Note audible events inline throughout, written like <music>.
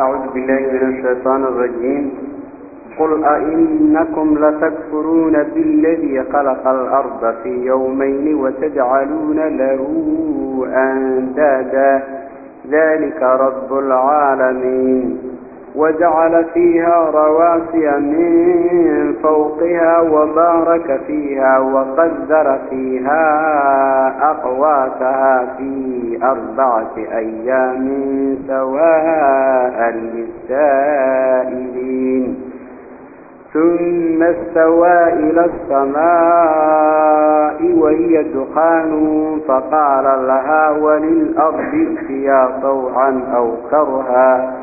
أعوذ بالله من الشيطان الرجيم. قل أئنكم لتكفرون بالذي خلق الأرض في يومين وتجعلون له أندادا. ذلك رب العالمين. وجعل فيها رواسي من فوقها وبارك فيها وقدر فيها أقواتها في أربعة أيام سواء للسائلين. ثم استوى إلى السماء وهي دخان فقال لها وللأرض ائتيا طوعا أو كرها.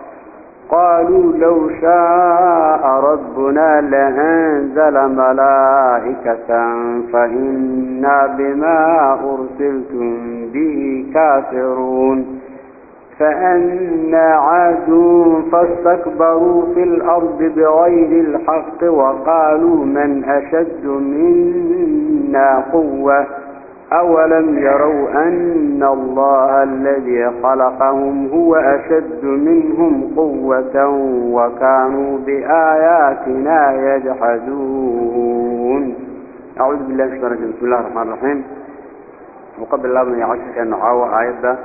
قالوا لو شاء ربنا لأنزل ملائكة فإنا بما أرسلتم به كافرون. فأنا عادوا فاستكبروا في الأرض بغير الحق وقالوا من أشد منا قوة. أولم يروا أن الله الذي خلقهم هو أشد منهم قوة وكانوا بآياتنا يجحدون. أعوذ بالله من الشيطان بسم الله الرحمن الرحيم. وقبل الله من يعشق أن عاوى آيات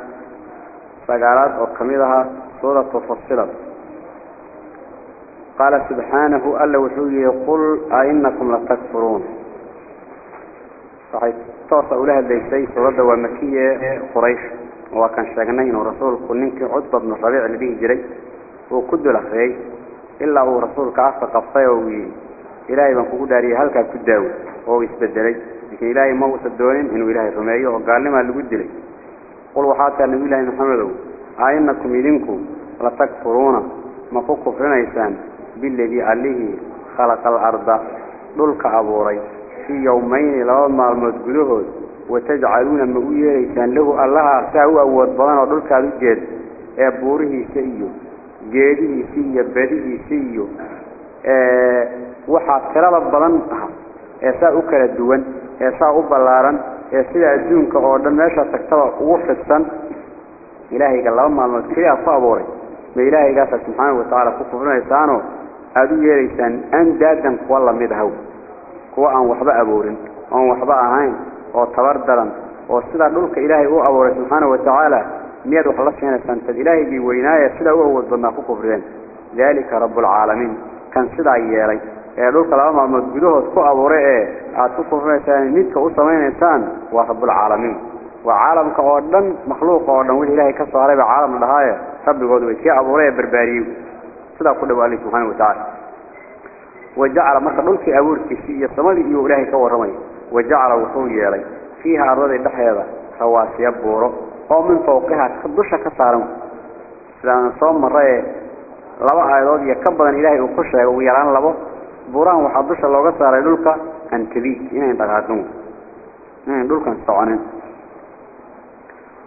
سقالات وكميدها سورة تفصلت قال سبحانه ألا وحوي يقول أئنكم لتكفرون. صحيح. توصى أولها الليسي سورة ومكية قريش. وكان شاقنين ورسول كنينك عطبة بن الربيع اللي به جري. وكد الأخري إلا هو رسول كعفة قفايا وي إلهي من كو داري هلكا كداو. وهو يسبدلي لكن إلهي ما وصدونين إنه إلهي رميه وقال لما اللي قد لي قل وحاتا النبي الله محمد. آئنكم إذنكم لتكفرون ما كفرنا إنسان بالذي عليه خلق الأرض. دلك أبوري في يومين لو ما المدجلهود وتجعلون مؤيا إنسان له الله ساوى وضبان ودلك الجد أبوره سيو جيده سيو بده سيو أه waxaa tirada badan ah ee saa u kala duwan ee saa u ballaaran ee sida adduunka oo dhan meesha tagtaba ugu fidsan ilaahayga laba maalmood keliya ku abuuray ma ilaahaygaasa subxaanahu watacaala ku kuwa aan waxba abuurin oon waxba ahayn oo tabar daran oo sidaa dhulka ilaahay u abuuray subxaanahu watacaala miyaad wax la siinaysaan tad ilaahaygii weynaaye sidaa u awood badnaa ku kufriyeen daalika rabbulcaalamiin kan sidaa yeelay ee dhulka laba maalmood gudahood ku abuuray ee aad ku kufrinaysaan midka u samaynaysaan waa rabbulcaalamiin waa caalamka oo dhan makhluuqa oo dhan wixii ilaahay ka saaray baa caalam la dhahaaye rabbigooda way kii abuuray ee barbaariyey sidaa ku dhaw alle subxaana watacaala ilaahay ka warramay wajacala wuxuu yeelay fiiha ardadii dhexdeeda rawaasiya buuro oo min fawqiha dusha ka saaran sidaan soo marray laba aayadood iyo ka badan ilaahay uu ku sheegay ugu yaraan labo buurahan waxaa dusha looga saaray dhulka antabiik inayn dhaqaaqin inayn dhulkan soconin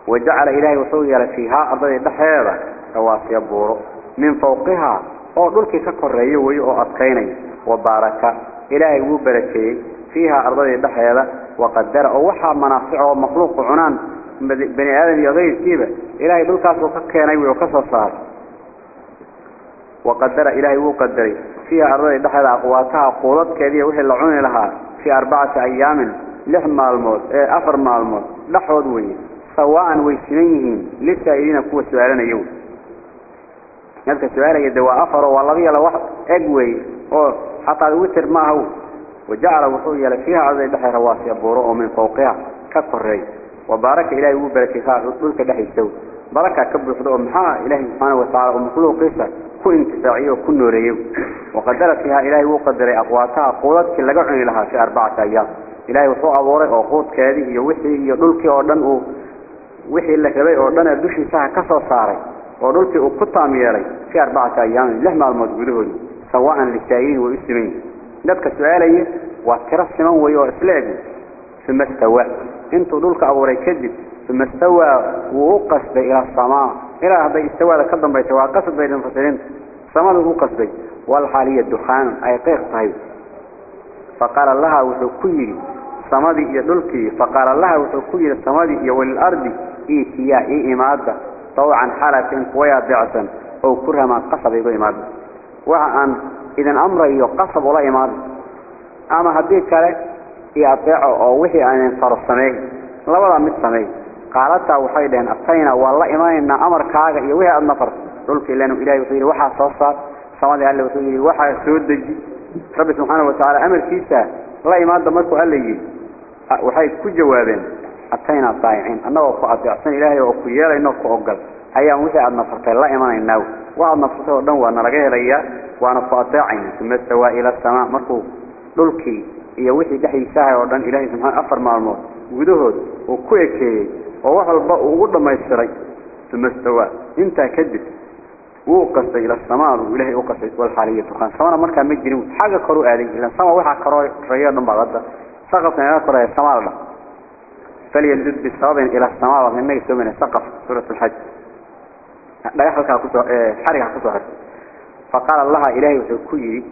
wajacala ilaahay wuxuu yeelay fiihaa ardadii dhexdeeda rawaasiya buuro min fawqihaa oo dhulkii ka koreeyo weyo oo adkaynaya wabaaraka ilaahay wuu barakeeyey fiihaa ardadii dhexdeeda waqadara oo waxaa manaafic oo makhluuqu cunaan bani aadam iyo kayrkiiba ilaahay dhulkaasuu ka keenay wey oo ka soo saaray waqadara ilaahay wuu qadaray fiiha ardadii dhexdeeda aqwaataha quudadkeediiy wixii la cuni lahaa fii arbacati ayaamin lix maalmood ee afar maalmood dhexood weye sawaan way siman yihiin lisaa'iliina kuwa su-aalanayo dadka yala wax eg wey oo xataa witer ma aha wajacala wuxuu yeelay fiiha ardadii dhexdeeda rawaasiya buuro oo min fawqiha ka koreey وبارك إلهي وبركة ذلك دحي يستوي بركة كبر خضوع محا إلهي سبحانه وتعالى ومخلوق قصة كل انتفاعية وكل نوريه وقدر فيها إلهي وقدر أقواتها قوتك اللي قعني لها في أربعة أيام إلهي وصوء أبوري وقوت كذي يوحي يدلك أردن وحي اللي كبي أردن الدشي ساعة كسر صاري ودلك أقطع ميالي في أربعة أيام لهم المدقودون سواء للسائلين والإسلامين ذلك سؤالي وكرا السمان ويو إسلاقه ثم استوى انتو دولك أبوري كذب ثم استوى وقصد إلى السماء إلى هذا استوى لكذب بيتوا قصد بين المفسرين السماء وقصد والحالية الدخان أي قيق طيب فقال الله وحكيري سمادي يدلك فقال الله وحكيري السمادي والأرض إيه سياء إيه إمادة طوعا حالة قوية ضعسا أو كرها ما قصد يقول إمادة وعن إذن أمره يقصب ولا إمادة أما هديك كالك يطيعه أو وحي أن ينفر السماء لبدا مد سماء قالتها وحي لهن أبتينا والله إيماننا أمر كاغا يوهي النفر قلت لأنه إلهي وطيري وحا صوصا. سمادي قال له وطيري وحا سودجي رب سبحانه وتعالى أمر كيسا. لا إمادة مركو قال لي وحي كل أتينا الطائعين أنه وقعت أحسن إلهي وقيل إنه كأقل أيام وثي أدنا فرطي الله إيمانين نو وأدنا فرطي الله وأنا رجعي لي وأنا فأتاعين ثم استوى إلى السماء. مرفوض للكي إيا وثي دحي ساهي وردان إلهي سمحان أفر معلومات ودهد وكويكي. ووحى الباء وقرد ما يسري. ثم استوى. إنت كدت وقصت إلى السماء. وإلهي وقصت والحالية تخان. سمانا مركا مجرم حاجة كروا آلين إلا السماء وحا كروا رياضا بغضا سقطنا إلى كروا السماء. الله فليلد بسبب إلى السماء نجس من سقف سورة الحج. لا يحرك حرك كسر فقال الله إلهي وحكي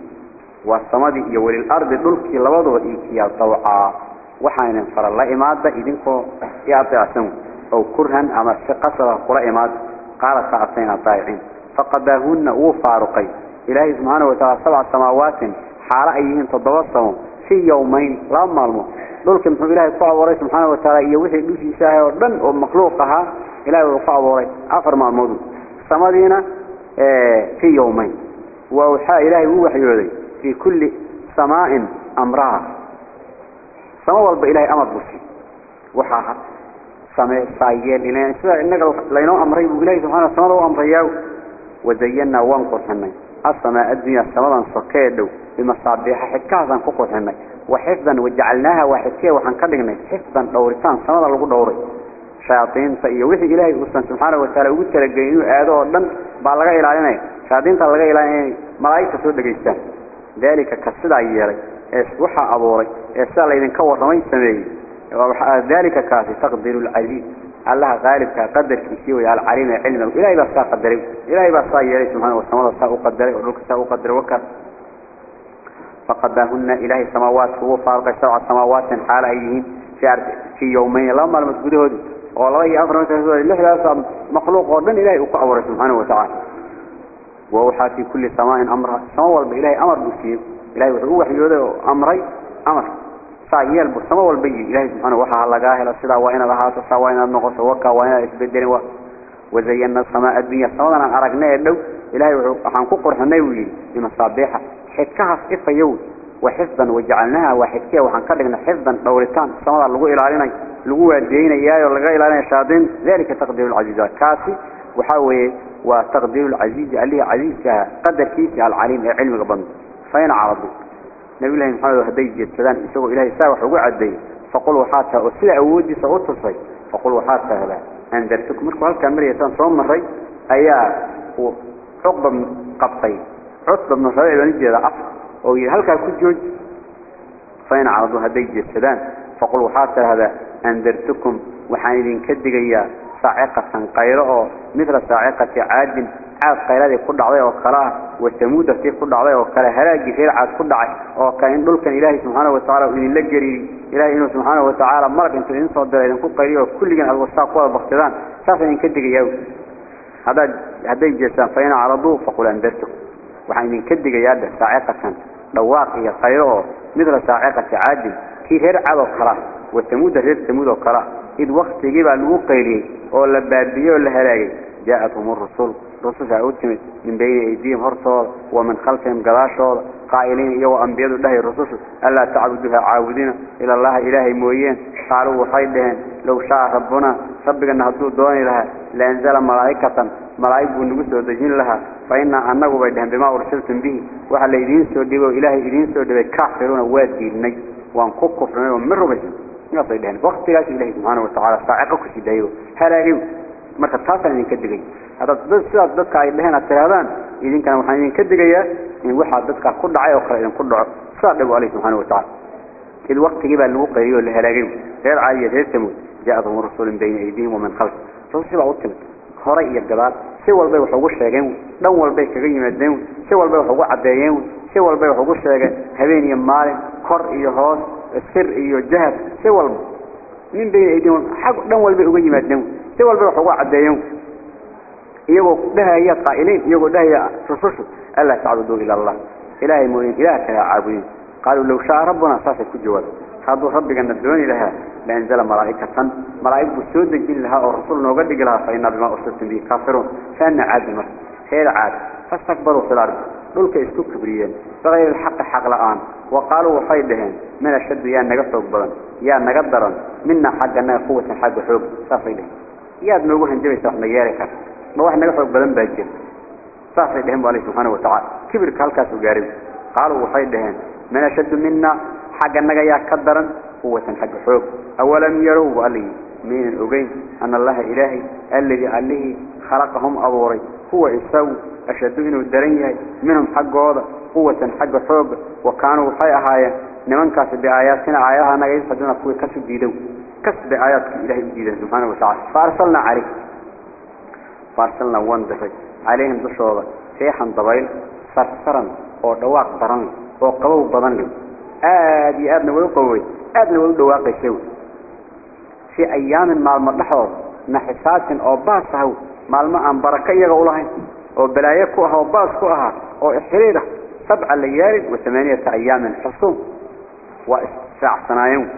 والسماد يولي الأرض دلك لبضوا إيكيا طوعا. وحين فر الله إمادة إذنكو يعطي سنو أو كرها أما قصر قرى إماد. قال ساعتين طائعين. فقداهن وفارقي إلهي سبحانه وتعالى سبع سماوات حال أيهن تضوصهم في يومين لا مالمو دلك محب إلهي قوى وري سبحانه وتعالى يوحي دوشي شاهي وردن ومخلوقها إلهي وقوى وري أفر مالمو سمادين في يومين ووحى إلهي ووحي يوذي في كل سماء أمرها سماء والب إلهي أمر بسي وحاها سماء صايين إلهي إنك لينو أمري بإلهي سبحانه سماء وأمرياه وزينا وانقر هني السماء الدنيا السماء صكيدو بمصابيح حكاظا كقر هني وحفظا وجعلناها وحكيه وحنكدقنا حفظا دورتان سماء لغو دوري. شياطين فإيه وحي إلهي سبحانه وتعالى وتلقينه آدو ودن بالغا إلهي شياطين تلقى إلهي ملايكة سود دقيستان. ذلك كسدا ييري. وحا أبوري. اسا ليدن كورمay sameeyay waxa ذلك كاسي تقدير العزيز الله غالب كقدر كيسي ويا العليم علم إلهي بس قدر إلهي بس ييري سبحانه وتعالى. قدر ولك قدر وكر فقدهن إلهي السماوات هو فارق سبع سماوات حال أيهن في في يومين. لما المسجده والله يأفر مثل الله مخلوق ودن إلهي أقعور سبحانه وتعالى. ووحى في كل سماء أمرها. سماء والبإلهي أمر بسيب إلهي وحيوه وحيوه أمري أمر. سايال بسماء والبي إلهي سبحانه وحى الله قاهل الصدا وإن لها تصا وإن النقص. وكا وإن إسبدل وزينا السماء الدنيا. سماء أرقنا يدو إلهي وحان كقر حنيوي حكاها إفا يوي وحفظا وجعلناها وحكية وحان كدقنا حفظا دورتان السماء لغو إلالينا لغو أدينا إياه ولغا إلالينا شادين ذلك تقدير العزيزات كاسي وحاوي وتقدير العزيز عليه عزيز قدر كيسي العليم علم قبض فين عرضوا نبي الله محمد هدي جدتان يسوي إلهي ساوح وقعدي فقلوا حاتها وسلع أودي سعود تصي فقلوا حاتها هذا أنذرتكم مركوا هالكاميرا يتان صوم مري أيا عقبة من قبطي. عقبة من صلاه بنجي هذا أفر وهلكا كجوج فين عرضوا هدي جدتان فقلوا حاتها هذا. أنذرتكم وحايدين كدقيا صاعقة قيرة مثل صاعقة عاد. عاد قيرة كل عضية وكلا وثمود في كل عضية وكلا. هلاقي غير عاد كل عضية وكان دول كان إلهي سبحانه وتعالى وإن لجري إلهي سبحانه وتعالى مرق أنت إن صدر إذا كل قيرة وكل جن الوساق والبختدان ساسا إن كدق يو هذا هذا الجسام فإن عرضوه فقل أنذرتكم. وحين إن كدق ياد صاعقة دواقية قيرة مثل صاعقة عاد كي غير عاد وكلا وثمود غير ثمود وكلا إذ وقت يجيب على الوقيلي ولا بابيه ولا هلاقي جاءتهم الرسول رسوش أوتمت من بين أيديهم هرصور ومن خلفهم قلاشور قائلين إيوا أنبياء الله الرسوش ألا تعبدها عاودين إلى الله إلهي مويين قالوا وحيدهن لو شاء ربنا ربك أن هدو دوني لها لأنزل ملائكة ملايك ونقول سو دجين لها فإن أنا قبائل بما أرسلت به وحلا إدين سو دب وإله إدين سو دب كافرون وادي النج وانكوك فرنا ومن ربج يطيب يعني وقت لا تجده سبحانه وتعالى فعقك سيدايو هلا يو مرت الطاسة اللي كدق هذا بس سو أبدك عيد لهنا ترابان إدين كانوا حنين كدق يا إن واحد أبدك كل عيا أخرى إن كل عب صار دب عليه سبحانه وتعالى كل وقت جب الموقع يو اللي هلا يو غير عالية غير تموت جاءهم رسول بين أيديهم ومن خلف فصل بعوض هراء الجبال سوى البيض حوش لجنو دوا البيض كريم الدم سوى البيض حوش عديم سوى البيض حوش لجنو هبين يمال كر يهاس السر يجهد سوى الب من بين أيديهم حق دوا البيض كريم الدم سوى البيض حوش عديم يقول ده هي قائلين يقول ده هي سوسو الله تعبدوا إلى الله إلهي مولين إلهك يا عبدين قالوا لو شاء ربنا صافي كجوا هذا ربك أن تدعوني لها لأنزل ملائكة. ملائكة سودة جل لها ورسول نوغد لها فإن بما أرسلتم به كافرون. فأنا عاد المرس خير عاد. فاستكبروا في الأرض. للك إسكو كبريا فغير الحق حق الآن وقالوا وصيدهم. من أشد؟ يا نقص أكبرا يا نقدرا منا حق أن قوة حق حب. صافيهم يا ابن الوحي نجري سوحنا يارك ما واحد نقص أكبرا باجر صافيهم وعليه سبحانه وتعالى. كبر كالكاس وقارب قالوا وصيدهم. من أشد منا؟ حقنا يا كدرن قوة حق حوق. أولم يروا علي من الأجين أن الله إلهي الذي عليه خلقهم أبوري. هو إسو أشد إنه الدرنيا منهم حق هذا قوة حق حوق. وكانوا حي أهايا. نمن كاسب بآياتنا آياتها نغير فدنا كوي كسب جيدو. كسب آياتك إلهي جيدا سبحانه وتعالى. فارسلنا عليه. فارسلنا واندفج عليهم دشوضة. سيحا ضبيل صرصرا آدي آدنا ويقوي آدنا ويدواق يسوي في أيام مع المرحوظ نحسات أو باسه مع الماء بركة يغولهين أو بلايكوها أو باسكوها أو إحريرة. سبع ليال وثمانية أيام حصوم. وساع سنايم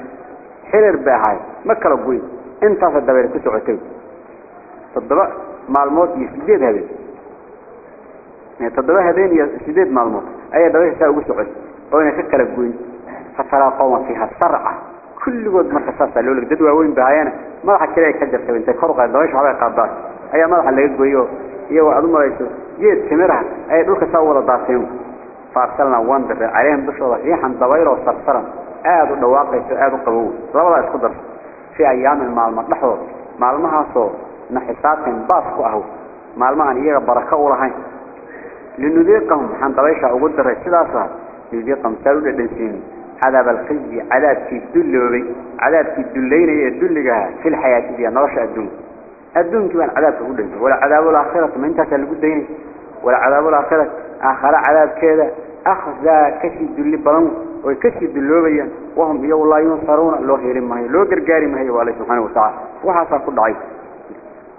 حرر باهاي ما كربوين انت في الدبير كسعتين تضبع مع الموت يسديد هذين يعني تضبع هذين يسديد مع الموت أي دبير ساوي سعد وين كربوين فترى قوم فيها سرعة كل قد مركز ساسا لولك ددوا وين بهايانا ما راح كده يكجر سوين تكرق الدويش على قادات أي ما راح اللي يقويو يو أدوم رئيسو جيد كمرها أي دولك ساوى داسين فارسلنا واندر عليهم بشرة ريحا ضويرة وصرصرا آدوا دواقي آدوا قبول. ربما يسقدر في أيام المعلمة نحو معلمها صور نحسات باسكو أهو معلمها إيغا بركة ولهين لنذيقهم حان ضويشة الرئيس سلاسة لنذيقهم سالوا لدنسين عذاب الخزي عذاب في الدل عذاب في الدلين يدلقها في الحياة دي نرش الدون الدون كمان عذاب تقول ولا عذاب الآخرة ما انت سالقود ديني ولا عذاب الآخرة آخر عذاب كذا. أخذ كشي دل بلن وكشي دلوبيا وهم يو الله ينصرون لو هيرم ما هي لو قرقاري ما هي والله سبحانه وتعالى. وحاسا كل ضعيف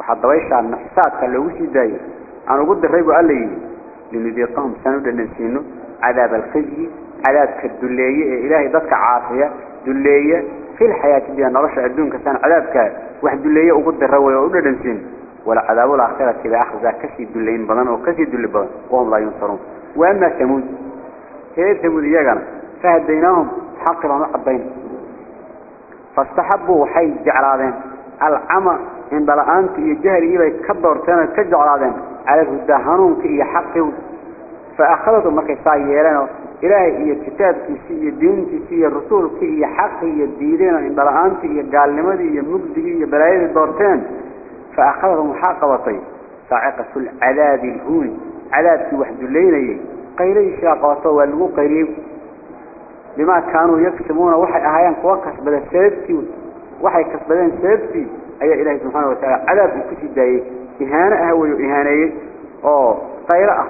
وحد ضويش عن نحسات كاللوسي داي أنا قد الرئيب قال لي لنذيقهم سند ننسينه عذاب الخزي عذاب كالدلية. إلهي ضدك عاصية دلية في الحياة دي أنا رشع الدون كسان عذابك. واحد دلية وقد الروي وقد ننسينه ولا عذاب الآخرة كذا أخذ كسي دلين بدن أو كسي دل بدن وهم لا ينصرون. وأما ثمود هي ثمود يجنا فهديناهم حق ما قضينا فاستحبوا حي جعلادين العمى إن بلانت يجهر إلى كبر تنا كجعلادين على الهدى هنون كي حقه. فأخذتهم مكي سايرين إلهي هي كتاب كي الدين كي الرسول كي حق هي الدينين إن بلانت يقال لمدي يمجدي بلايين الدورتين فأخذهم حاقبتين صاعقة العذاب الهون. عذاب في وحد الليل قيلي شاقوته والغو قيلي. بما كانوا يكسبون. وحي أهيان قوى كسبدا سيبتي وحي كسبدين سيبتي أي إلهي سبحانه وتعالى. عذاب كسي دايه إهانة أهوي إهانية أو قيلة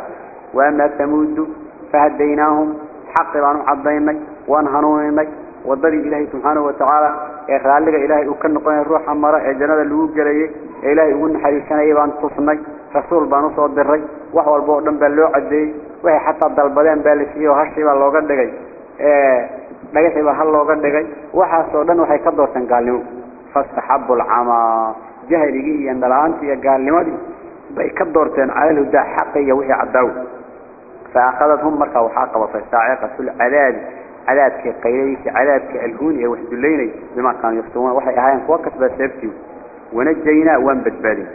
وأما ثمود فهديناهم حق بانو عضينك وانهنونك وضري إلهي سبحانه وتعالى إخلال لك إلهي أكن قوين الروح عمارة جنة اللوب جليه إلهي أقول حريسنا إيبان تصني رسول بانو صوت الري وحوى البوردن بلو عدي وهي حتى الضلبدين بالسيه وهرشي باللو قد دقي dhagaxii baa hal looga dhigay waxaasoo dhan waxay ka doorteen gaalnimo fastaxabu alcamaa jahligii iyo indhala'aantii iyo gaalnimadii بيكدرتين على الهدى حقية وهي عداو. فأخذتهم مركا وحاقة وفساعقة العذاب. عذابك قيليس عذابك الهوني وحد الليني بما كانوا يفتون وحي أهايان فوكس بسيبتي ونجينا وانبتبالي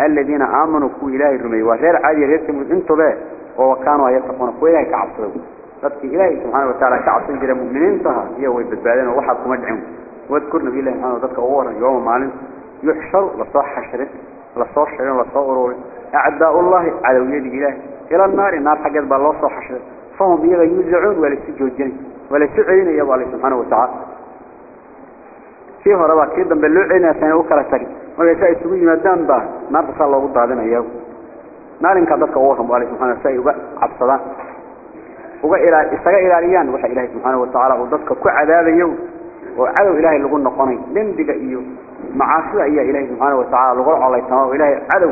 الذين آمنوا كو إلهي الرمي. وغير عادي غير تموت. انتو به. وكانوا يتقون. كو إلهي كعبصروا فبكي إلهي سبحانه وتعالى كعبصر جرى مؤمنين تها. هي ويبتبالين ووحد كمدعهم واذكر نبي الله سبحانه وتعالى أورا يوم مالين يحشر لصاح حشرين. لصاح حشرين. لصاح أعداء الله على ويد إله. إلى النار النار حقت بالله صاح حشرين فهم يغا يوزعون ولا سجوجين ولا سعين يا الله سبحانه وتعالى. فيه ربا كيدا باللعين سنة وكرة تري ويسا يسوي مدام با نار صلى الله عليه وسلم نار إنك ضدك وهم الله سبحانه وتعالى. عبصدان uga ilaa isaga ilaaliyaan waxa ilaahay subhanahu wa ta'ala uu dadka ku cadaadayo oo cadow ilaahay lagu noqonay dambiga iyo macaasida ayaa ilaahay subhanahu wa ta'ala lagu colaytamo ilaahay cadow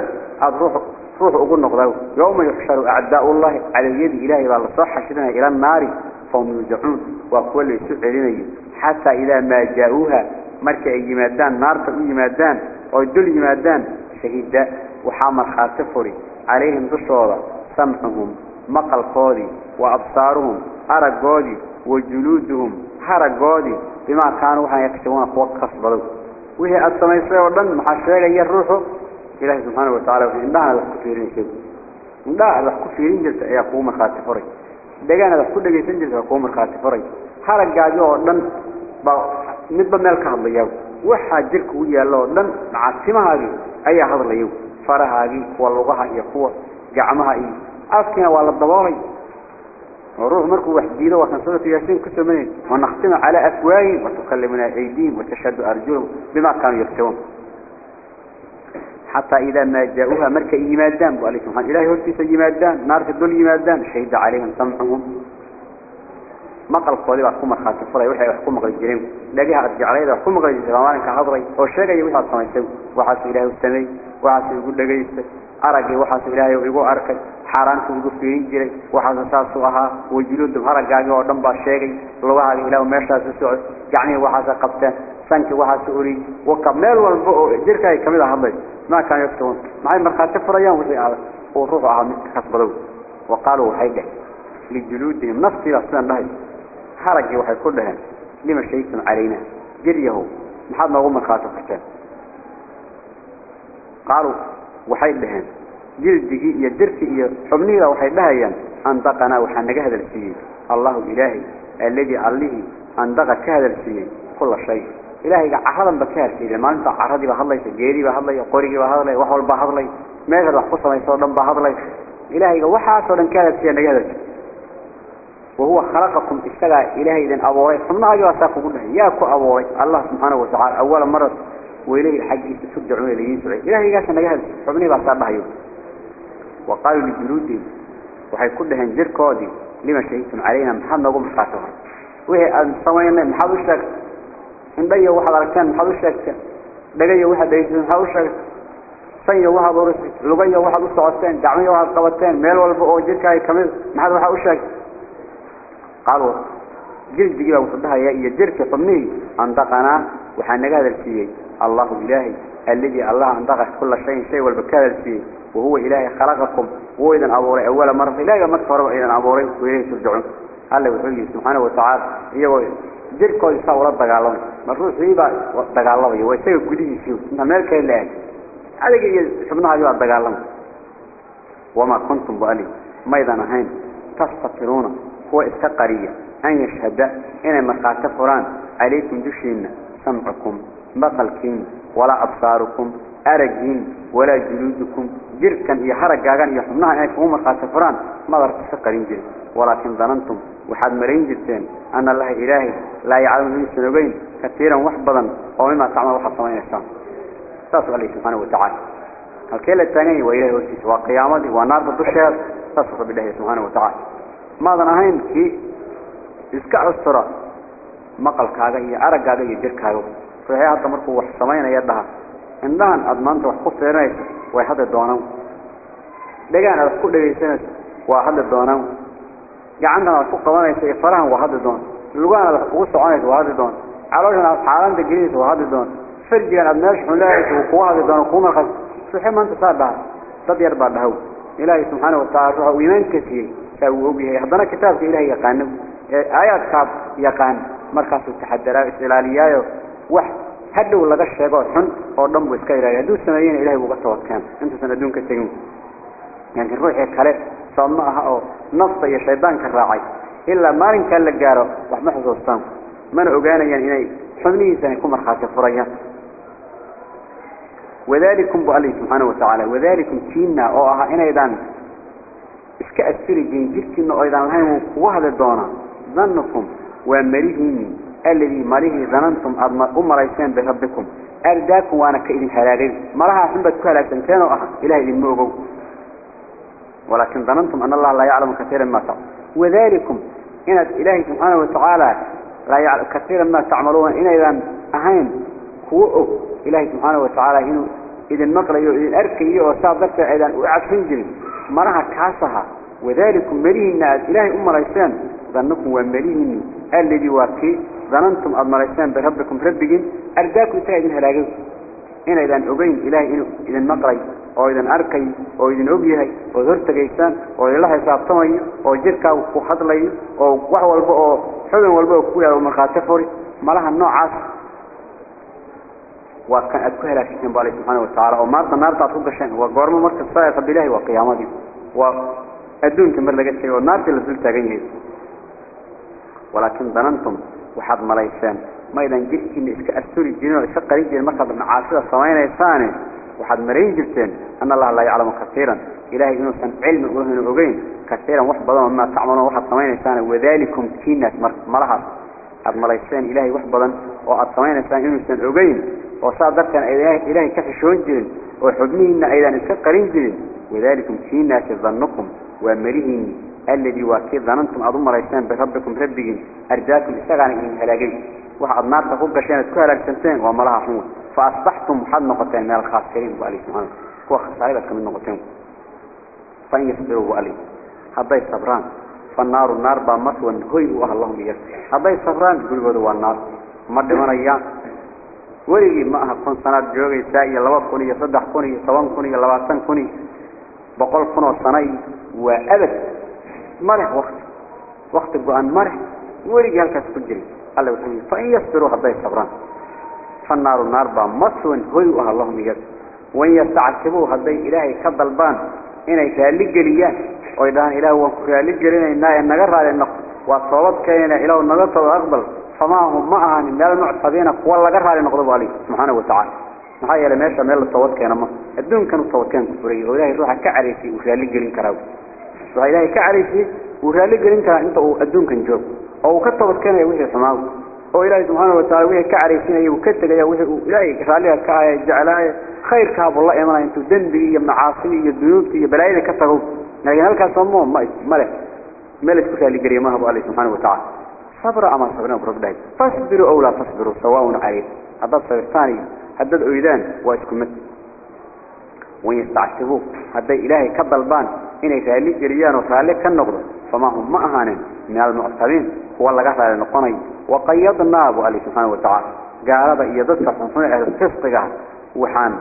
روح أقول نقضاه يوم يحشر أعداء الله على يد إلهي إلى الصحة شدنا إلى النار فهم يوجعون وكل سعرني حتى إذا ما جاءوها مركع جمادان نار جمادان ويدل جمادان شهداء وحامر خاتفري عليهم ضشورة سمحهم مقل قاضي وأبصارهم هرق قاضي وجلودهم هرق قاضي بما كانوا يكتبون قوة قصبرهم وهي السميسة والبن محشرة يروحوا. إلهي سبحانه وتعالى وحي إنها لحكفيرين شيء إنها لحكفيرين جلت يقوم خاتفري دقانا لحكو دقيسين جلت يقوم خاتفري حرقادي ودن midba meel ka hadlayaa waxa jirka u yaalo dhan macaasimahaagi ayaa hadlayo farahaagi kuwa lugaha iyo kuwa gacmaha iyo afkina waa la daboolay وروح مركو وحديده وكنصرة ياسين كتمين ونختم على أفواههم. وتكلمنا أيديهم. وتشهد أرجلهم بما كانوا يكتبون. حتى إذا ما جاءوها مركا إيمادان وقال سبحانه إلهي هرتيس إيمادان نار في الدول إيمادان شهد عليهم سمعهم. مقال قولي بحكومة خاتف فري وحي بحكومة غيجرين لقيها أرجع عليها بحكومة غيجرين ومالك حضري والشيء يوحى الصميسي وحاسب إلهي السمي وحاسب يقول لقيسة أرقي. وحاسب إلهي ويقول أركي xaaraanta ugu fiirin jiray waxaas saas u ahaa wajiluudum haragaaga oo dhan baa sheegay lugahaaga ilaahu meeshaas u socod gacmihii waxaas qabteen sanki waxaas uri waka meel walba ما كان يفتون مع مرخاة في أيام وضعي على وروح على مستخص بلو وقالوا وحيدة لجلود نفس الاسلام بهي حرقي وحي كلها لما شيكتم علينا. جريه. محاد ما هو مرخاة كفرتان قالوا وحيد لهم جلده يدرس حمني له وحيد لها أنضقنا وحنك هذا السيد. الله إلهي. الذي عليه أنضق كهذا السيد. كل شيء. إلهي عهلا بكار كي لما أنت عهدي بهالله تجيري بهالله يقري بهالله وحول بهالله ما يقدر حصة ما يصدم بهالله إلهي وحى صدم كارت كي نجدك وهو خلقكم استغى إلهي ذن أبوي. ثم أجوا ساقوا قلنا ياكو أبوي. الله سبحانه وتعالى أول مرة وإلهي الحق يتسجعون إلي يسرع إلهي قاس نجد فمن يبقى صاب هايو وقالوا للجنود وحيكون لهم جير كودي لما شهيتم علينا محمد ومحاتوها وهي أن صوينا محاوشتك إن بي واحد أركان محاضر الشك دقي واحد يجب محاضر الشك سنية واحد ورسي لغية واحد الصعستين دعمية واحد قوتين ميل والبقو جركا يكمل محاضر واحد الشك قالوا جلد جيبا وصدها يا جرك طمني أنطقنا وحنا هذا الشيء الله إلهي. الذي الله أنطق كل شيء شيء والبكال الشيء وهو إلهي خلقكم. وهو إذن أبوري أول مرة إلهي مكفر إذن أبوري وإليه ترجعون. قال له وحيه سبحانه وتعالى. هي جركو يساو رب دقالهم مروح ريبا دقالهم ويساو قديه سيو انت مالك إلا هذا حبناها يوى دقالهم وما كنتم بألي ما إذا نهين تستطرون هو استقرية أن يشهد إن مرقات فران عليكم دشين سمعكم بطلكين ولا أبصاركم أرجين ولا جلودكم جركا هي حرقاقا يحمناها إنك هم مرقات فران. ما ضرت استقرين جل ولكن ظننتم وحد مرين جلتين أن الله إلهي لا يعلم من سنوبين. كثيرا وحبضا. ومما تعمل وحد صمين الشام تصل عليه سبحانه وتعالى. الكيلة الثانية وإلهي وسيس وقيامته ونار الشهر. تصل بالله سبحانه وتعالى. ما ظنهين كي iska astura maqalkaaga iyo araggaaga iyo jirkaaga ruuxay hadda markuu wax samaynaya dhaha indhahan aad maanta wax ku fiirinayso way hadda doonaan dhagaan aad ku dhagaysanayso waa hadda doonaan gacantan aad ku qabanayso iyo waa hadda doon lugaan aad wax kugu waa hadda doon calooshan aad xaalanta gelinayso waa hadda doon farjigan aad meesha xun leehayso wuu kugu hadli doono kugu markaas ruuxay maanta saa dad yar baa dhahow ilaahay subxaana watacaala ruuxa uu iimaanka siiyey saa uu ogyahay kitaabka ilahay yaqaano aayaadkaas yaqaan markaasuu taxadaraa is wax هذا ولا ده الشيء قاصن أردم بسكيرة يدو سنين إلهي وقصوا كان أنت سنة دون كتير يعني الروح يكلف صمها أو نصي يا شيبان كراعي إلا ما رنت لك جاره وحمحه صام من أجانا يعني حمني زين كم رخاص فريا وذلكم بألي سبحانه وتعالى وذلكم كنا أوها إنا إذن إسكأثري جن جت إنه إذن هاي وهذا دانا ظنكم وأمريهم ألذي مريه ظننتم أمر إسان بهبكم. أرداكم وأنا كإذن هلاغي مرها حمد كهلا سنتين وأخ إلهي للمعبو ولكن ظننتم أن الله لا يعلم كثيرا ما تعمل. وذلكم إن إلهي سبحانه وتعالى لا يعلم كثيرا ما تعملون. إن إذا أهين كوؤوا إلهي سبحانه وتعالى إنه إذا النقل إيه إذا الأركي إيه وصاب ذلك إذا أعطهم جل مرها كاسها. وذلكم مريه الناس إلهي أم إسان ظنكم ومريه ألذي واقي wadalikum melihiina aad ilaahay u malayseen danukum waa melihiini alladii waa kii danantum aada malayseen birabbikum rabbigiin ardaakum isagaa idin halaagay inaydan ogeyn ilaahay inuu idin maqlay oo idin arkay oo idin og yahay ood hortegaysaan oo idinla xisaabtamayo oo jirkaagu ku hadlayo oo wax walba oo xubin walba oo ku yaalo markhaati furi malaha noocaas waa kan aad ku halaagsateen bu alla subxaana وحد ملايسان ما إذن جلت إن إسك أرسول الجنون الشقة رجل مرقب المعاصرة صمينة يسانة وحد مرين جلتين أن الله لا يعلم كثيرا. إلهي جنوسا علم أولهن الرقين كثيرا وحد بضان مما تعملون وحد صمينة يسانة وذلكم كينة مرحب. حد ملايسان إلهي وحد بضان. وقد صمينة يسانة جنوسا الرقين وصاد ذلك أن إلهي كفشون جلن وحبنين إلهي الشقة رجل وذلكم كينة ظنكم. ومرين الذي واكيد ظننتم أظم رئيسان بربكم ربهم أرجاكم إستغانكم هلاقين. وحد ما أرتقوك شانت كهلاك سنتين وملاها حمود. فأصبحتم حد نقطتين من الخاسرين وعليه سبحانه. هو خسائبتكم من نقطتين. فإن يصبروا وعليه هباي صبران فالنار النار بامس وانهي وأهل اللهم يجب هباي صبران تقول بذو النار. مردمان أيام. وليه ما أكون سنة جوغي سائي اللواكوني يصدحكوني يصوانكوني اللواتنكوني بقول كنو سنة وأبت مرح وقت. وقت القرآن مرح ورجال كتبجري الله وحمي فإن يصبروا هذين صبران فالنار النار با مصون هيوها اللهم يجد وإن يستعصبوا هذين إلهي كالضلبان إن يتهلق جليا وإذا إله وكالق جلينا إنا ينقر على النقر. والصوت كان إله النقلت وأقبل فما هم معها من المعصبين قوى الله قرر على النقر بالي سبحانه وتعالى. هاي لم يشعر من الله الصوت كان أما الدون كانوا الصوت كان كفري وإلهي روحة كعريتي وكالق جلين كراوي فإلهي كعريسي وإلهي قلنك أنت أدون كنجوب أو كتبت كان يوهي سماو أو إلهي سبحانه وتعالى ويهي كعريسي وكتك يوهي إلهي كثاليها كعي جعلها خير كهب الله يا ملايين تدن بي يا معاصي يا ذنوبتي يا بلايين كتبه لكن هل كان سموه ملك ملك ملك كثالي قريمه أبو إلهي سبحانه وتعالى صبر أما صبرنا برب الله فاصبروا أو لا تصبروا سواء عليه هذا الصبر الثاني هذا الأويدان وإشكمت وين يستعشبوا هذا إلهي كبل بان إني تالي إريان وتالي كان نقره فما هم مأهان من المعتبين هو اللي قفل على النقني وقيضنا أبو ألي سبحانه وتعالى. قال هذا يضدك عن صنع الفسق وحان.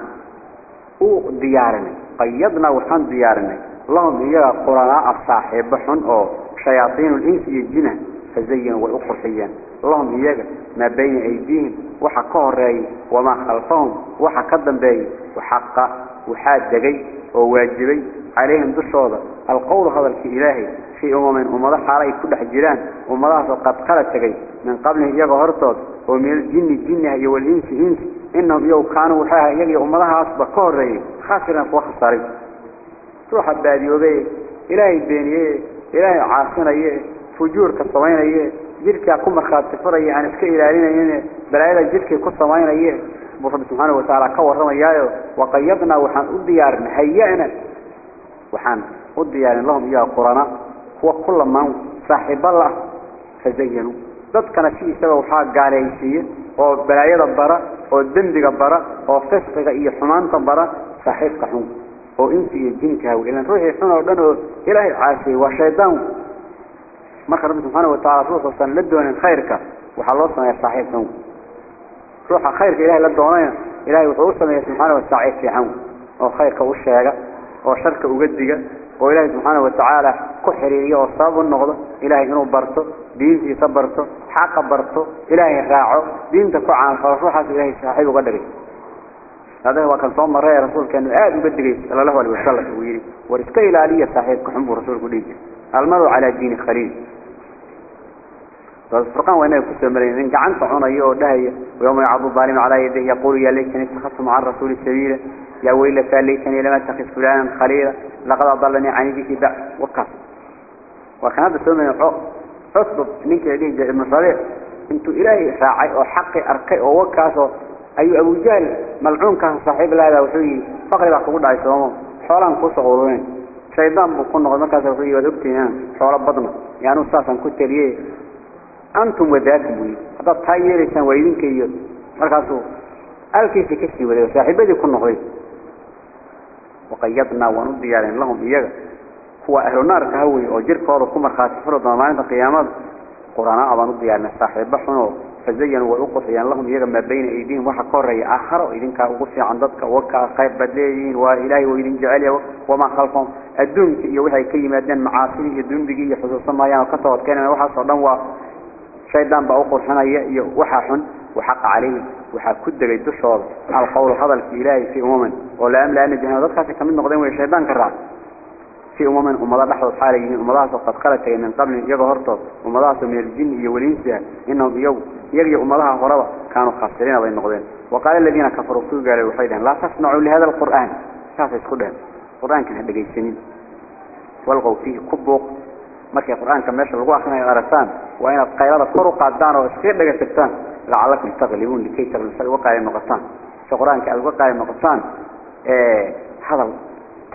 أو ديارنا قيضنا وحان ديارنا لهم هي قرناء الصاحب بحن. أو شياطين الإنس يجنه فزين والأخر سيان اللهم يجب ما بين أيديهم وحقه الرأي وما خلفهم وحقدم بأي وحق وحاد دقي وواجبي. عليهم دو الشوضة القول هذا الإلهي شيء من أمم أمضح علي كل حجران أمضح قد قلت دقي من قبل يجب هرطوت. ومن الجن الجن والإنس إنس. إنهم يو كانوا وحاها يجب أمضح أصبح كور رأي خاسرا وخصاري تروح البادي وبي إلهي بيني إلهي عاصنا إيه. Fujuurka samaynaye jidhkaa ku markhaati furaya aan iska ilaalinaynin balaayada jidhkii ku samaynaye buu rabbi subxaana watacaala ka warramayaayo waqayadnaa waxaan u diyaarinay hayana waxaan u diyaarin lahum iyaga qurana kuwa ku lamaan saaxiibo la fazayanuu dadkana si isaga waxaa gaalaysiiye oo balaayada bara oo dembiga bara oo fisqiga iyo xumaanta bara saaxiibka xun oo insi iyo jinkaaw ilan ruuxii xun oo dhan oo ilaahay caasiyey waa shaydaan marka rabbi subxaana watacaala ruuxuusan la doonin khayrka waxaa loo sameeya saaxiib xun ruuxa khayrka ilahay la doonayna ilahay wuxuu u sameeya subxaana wa saaciib fiican oo khayrka u sheega oo sharka uga diga oo ilaahay subxaanahu watacaala ku xiriiriyo oo sabab u noqdo ilaahay inuu barto diintiisa barto xaqa barto ilaahay raaco diinta ku caanfalo ruuxaas ilaahay saaxiib uga dhigay هذا هو كان صوم مرة رسول كان آد بدري صلى الله عليه وسلم ويري ورسكي لالية صاحب كحب رسول قديج المرء على دين خليل فالفرقان وين يكون مرين إن كعنت عنا يو دهية ويوم يعض الظالم على يده يقول يا ليتني اتخذت مع الرسول السبيل يا ويلتى ليتني لم اتخذ فلانا خليلا لقد أضلني عن ذيك دع وقف وكان هذا سوى أطلب منك يديه المصاريع انتو إلهي فاعي أو حقي أركي أو وكاسو أي أبو جهل ملعون كان صاحب هذا وحي فقر بقى قود عيسوه حولان قصة غورين شيطان بكون نغض مكاس وحي ودكتنا حول بضنا يعني أستاذا كنت ليه أنتم وذاكم وي هذا الطاير يسان ويدين كي مركزوا ألكي في كسي وذي وصاحب هذا يكون نغضي وقيضنا ونضي عليهم لهم إياه. هو أهل النار كهوي. وجير قوضوا كمر خاسي فرض ضمانة القيامات قرآن أبا نضي علينا صاحب بحنه فزينوا وأقصيان لهم إيجا ما بين أيديهم. وحا قرية آخر. وإذن كأقصي عن ضدك وكا خيب بدلين. وإلهي وإذن جعلي. وما خلفهم الدون يوحي كي مادان معاصري الدون بقية خصوصا ما يعني كتوت كان وحا صدام وشيطان بأقص حنا وحا حن وحق عليه وحا كد قيد الشوض على القول هذا الإلهي في أمم. ولا أملا أن جهنم ضدك كمين نقدين ويشيطان كرع. في أمم أمضاء لحظة حالي أمضاء قد قلت من قبل يظهرت أمضاء من الجن والإنس إنهم يوم يجي أمضاء هربا كانوا خاسرين بين نقدين وقال الذين كفروا فيه قالوا وحيدا لا تسمعوا لهذا القرآن. كيف يسكدها القرآن كان هذا سنين والغوا فيه كبوق. مكي القرآن كما يشعر الله أخينا يغرسان وإن القيلالة طرق عدان وإشكير لك سبتان لعلك نستغلبون لكي ترون سبي وقع المغسان فقرآن كأل وقع المغسان هذا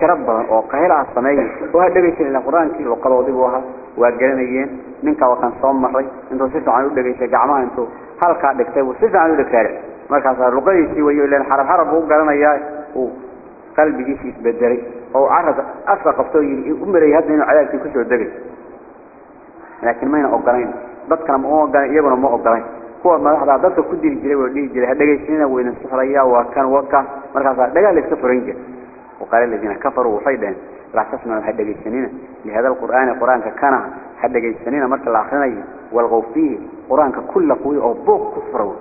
تربى وقهل على الصمي وهذا لقيت إلى القرآن كي وقلوا ضبوها وقلنيين منك وقن صوم مري انتو سيسو عنو لقيت جعما انتو هل قاعد اكتبو سيسو عنو لكارع مالك عصر لقيت ويو إلا حرف حرف وقلني وقلبي جيش يتبدري وعرض أسرق فتو أمري هدنين على الكي كسر الدقي laakiin mayna ogolayn dadkana ma ogolayn iyaguna ma ogolayn kuwa madaxda dadka ku diri jiray oo dhigi jiray dhagaysiina weyna sixraya waa kan waka markaas dhagaal iska furan jiray وقال الذين كفروا وحيدا. لا تسمعوا حد جيسنين لهذا القرآن القرآن كان حد جيسنين مرك الآخرين والغوا فيه. قرآن كل قوي أو بوك كفروا.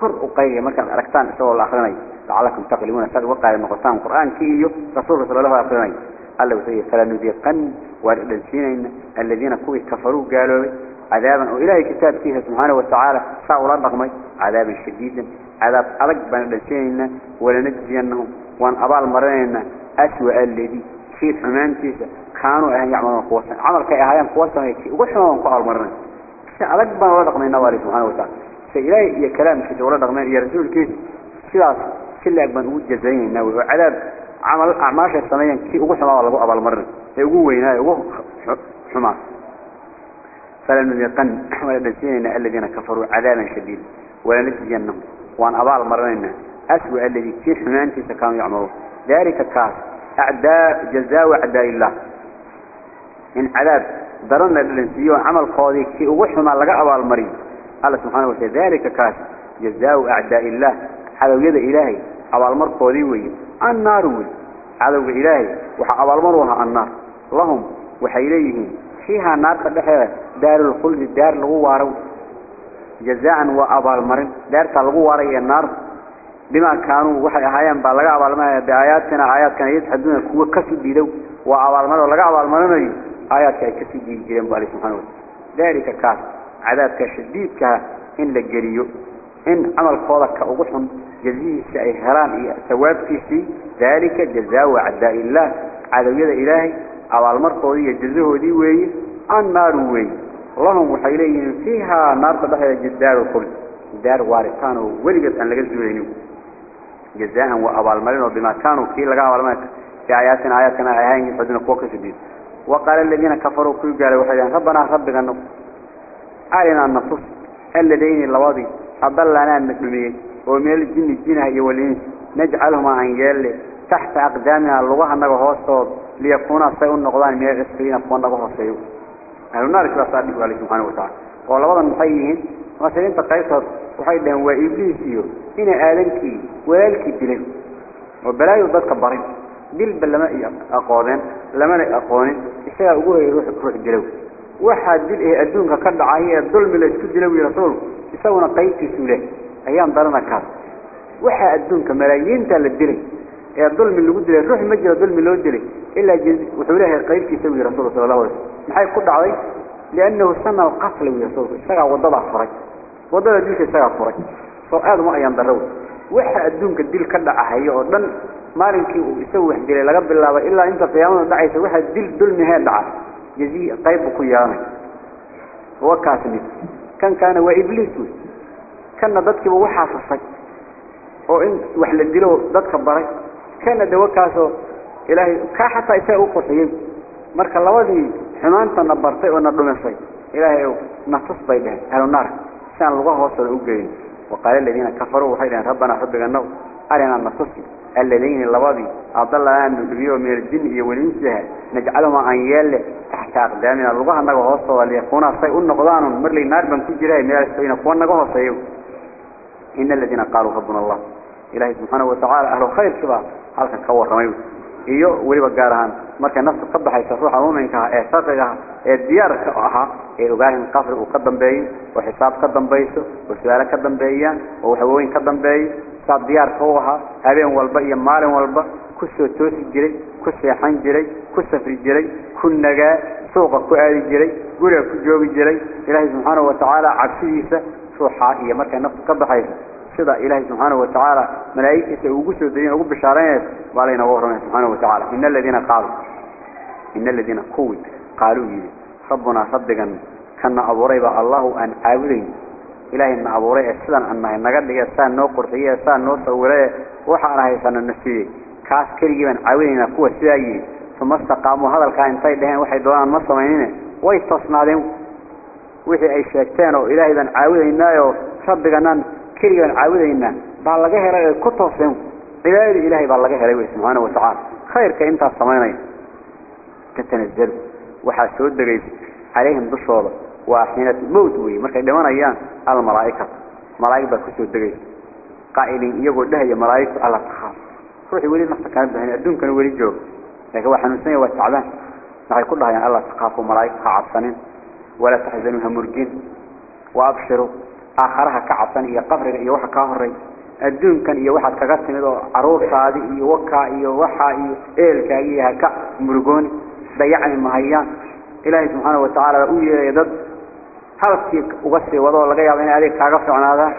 كر وقيل مرك الأركتان سوى الآخرين. لعلكم تقلمون سد وقال المقطان القرآن كيو رسول صلى الله عليه وسلم قال وسيء فلا نذيقن والذين الذين كوي كفروا قالوا عذابا وإلهي كتاب فيها سبحانه وتعالى سأولا رقمي عذابا شديدا. عذاب أرق الذين ولنجزينهم وأن أبال مرينا أسوأ الذي في حمانتيسا كانوا أهل يعملون قوة عمل كي أهيان قوة هيك. وحنا قال مرنا أرق ولا رقمي نوالي سبحانه وتعالى. سإلهي يا كلام ولا رقمي يا رسول كيس سلاس كل أقبل وجه زين النووي وعذاب عمل أعماش السمايا كي وحنا <laughs> ولا أبال مرنا يقول وينا يقول حماس فلن يقن ولنسينا الذين كفروا عذابا شديدا ولنجزينهم وأن أبال مرنا أسوأ الذي في حمانتي كانوا يعملون ذلك كاس أعداء جزاء أعداء الله. إن عذاب درنا للنسيون عمل قاضي كي وحما لقى أبال مريض الله سبحانه وتعالى ذلك كاس جزاء أعداء الله. أبال مر قاضي وي النار وي هذا إلهي وحا أبال مروها النار لهم وحيليهم فيها نار قدحها دار الخلد دار الغوار جزاء وأبال مرن دار الغوار هي النار بما كانوا وحي أهايان بالغا أبال مرن بآياتنا آيات كان يتحدون كوة كسب بيدو وأبال مرن ولغا أبال مرن آيات كان كسب بيدو ذلك كان عذابك شديد إن لجريو إن عمل قولك أغسن جزيس أي هران ثواب في ذلك جزاء عداء الله. على يد إلهي أو المرقوة يجزه دي وي أن نار وي. اللهم حيليهم فيها نار تضحي جزار وكل. دار وارثان ولقد أن لقد زوينه جزاء وأبا المرين وبما كانوا كي لقاء والمات في آياتنا آياتنا آيهين يحضون قوك سبيل. وقال الذين كفروا كي قالوا حيليهم ربنا خبقنا آلنا النصوص الذين اللواضي أضلنا النسلمين ومن الجن الجنة والإنس نجعلهما عن يالي تحت أقدامنا اللغة هو الصوت ليكون سيء النقضان من العسكرين فوانا هو سيء أهل النار كلا صادق عليه سبحانه وتعالى. والله المحيين مثلا تقيصر وحيدا هو إبليسيو إن آلنكي ويالكي دلين وبلايو ضدك برين dil بلما أقودين لما أقونين إساء أقوه يروح روح جلو واحد دل إيه أدونك كرد عاهية الظلم اللي يسكد جلوي رسول. isaguna qaybtiisu leh ayaan darana kaas. Waxaa adduunka malaayiinta la dilay ee dulmi lagu dilay ruux ma jiro dulmi loo dilay ilaa wuxuu leeyahay qaybtiisa wuu rasuul sala allahu alayh maxay ku dhacday? Liannahu sana alqatla wuu rasuulku isagaa waddadaa furay. Waddada dilka isagaa furay. Soo aad uma ayaan darro. Wey waxa adduunka dil ka dhacahayo oo dhan maalinkii uu isagu wax dilay laga bilaabo ilaa inta qiyaamada dhacaysa waxaa dil dulmihee dhaca. Jazii qayb buu ku yeelanay waa kaas mid kan kaana waa ibliis wey. Kanna dadkiiba waxaa sasay oo in wax la dilo dadka baray. Kana dawakaasoo ilaahay kaa xataa isee u qurxiyey marka labadii xumaanta na bartay oo na dhumisay ilaahay na tus bay dheheen ahlunaar si aan luga hoosana u geyn. Waqaala aladiina kafaruu waxay dhaheen rabbanaa rabbiga now arinaa na tusi الذين لبضي أضل أن ندبيه من الجن والإنسها نجعلهم أن يال تحت أقدامنا اللغة أنه هوصة وليكون الصيء نقضان مرلي نار بن كجراه من السيئين كون نقضه الصيء إن الذين قالوا ربنا الله إلهي سبحانه وتعالى أهل خير كبا هل كان كور رميو؟ iyo waliba gaar ahaan marka naftu ka baxaysa ruuxa muuminka ah ee saqiga ee diyaarka aha ee ogaahin qafri uu ka dambeeyo oo xisaab ka dambayso oo saab diyaarka u ahaa habeen walba iyo maalin walba ku soo toosi jiray ku seexan jiray ku safri jiray ku nagaa suuqa ku aadi jiray guriga ku joogi jiray ilaahay subxaanahu wa tacaala cabsidiisa ruuxa iyo markay naftu ka baxayso sida ilaahay subxaanahu wa tacaala malaa'igtiisa ugu soo dejin ugu bishaaraynaysa baa layna warramay subxaanahu wa tacaala ina aladiina qaaluu ina aladiina kuwii qaaluu yidhi rabbunaa rabbigan kana abuuray baa allahu aan caabudayn إلهي ما أبوري أستاذ أن ما ينقد لك أستاذ نو قرطية أستاذ نو صوري وحقنا هيسان النسي كاس كريبان عاولين أكوه سيئي ثم استقاموا هذا الكائن طيب لهم وحي دوانا مصمينين ويستصنع لهم وحي أي شاكتين وإلهي بان عاولين نايو صدقنا كريبان عاولين بالله جهر كتوصهم إلهي إلهي بالله جهر سبحانه وتعالى. خير كإنتا الصمينين كتنزل. وحاسود بغيث عليهم دو وحين الموت وي مركي دمان على الملائكة مرايكة بكسو الدقيق قائلين يقول لها يا ملائكة الله تخاف روحي ولي نحطة كانت بحين الدون كانوا ولي جو لكن واحد من نسنية واتعبان نحي كلها يا الله تخافوا ملائكة عصنين ولا تحزنوها مرجين وابشروا آخرها كعصن هي قبر هي واحد كاهرين الدون كان هي وحا تقسم هذه هي وكا هي وحى هي إلكا هي كمرجون ضيعني مهيان إلهي سبحانه وتعالى أقول يا halkii uga sii wado oo laga yaabo inay adig kaaga ficnaadaan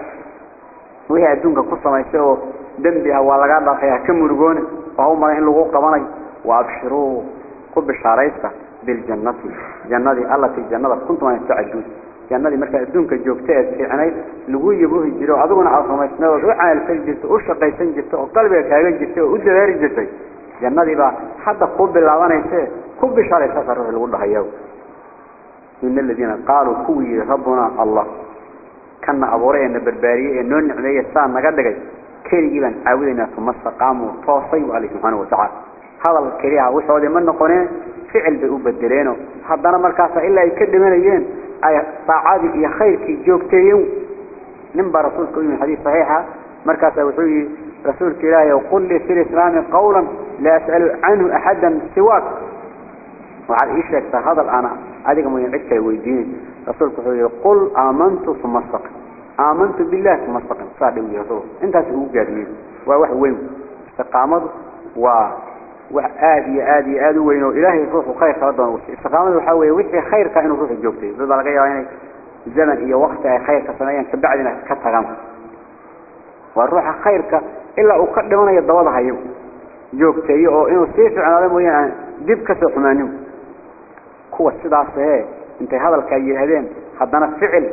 wixii adduunka ku samaysay oo dembi ah waa lagaa dhaafay haka murugooni waa u malan in lagu qabanayo wa abshiruu ku bishaaraysta biljannati jannadii allatii jannada kuntum tacaduun jannadii markaa adduunka joogta ee fiicnayd lagu yabuhi jiro adiguna aad rumaysnayd ood u camalfali jirto u shaqaysan jirta oo qalbiga kaaga jirtay oo u dadaari jirtay jannadii baa hadda kuu bilaabanayse ku bishaaraysa sa ruux lagu dhahayo إن الذين قالوا كوي ربنا الله. كنا أبوري أن برباري أن نعمي السام نقد قد كيري إبن أولينا ثم استقاموا طاصي عليه سبحانه وتعالى. هذا الكريعة وصعوا دي من نقوني فعل بأوبة دلينو حضنا مركاسة إلا يكد من أيين أي صعادي يا خير كي جوك تيو. نمبر رسول كوي من حديث صحيحة. مركاسة وصعوا رسول كلاهي وقل لي في الإسلام قولا لا أسأل عنه أحدا سواك. وعلى إيش لك؟ فهذا الآن عليك ما ينعك ويدين. رسولك صلى قل آمنت ثم استقم. آمنت بالله ثم استقم. صادم يا رسول انت هو جديد وواحد وين؟ استقامت. و وآدي آدي آدي وين إلهي روح خير خلاص دون وش استقام الحوي وش خير كأنه روح الجوبتي بدل غير يعني زمن هي وقت خير كثنايا كبعدنا كثر غم والروح خير ك إلا أقدمنا يدوضها يوم. جوبتي أو إنه سيف على ذم وين؟ دب كثر حمانيه kuwa sidaas ee intay hadalkaa yidhaahdeen haddana ficil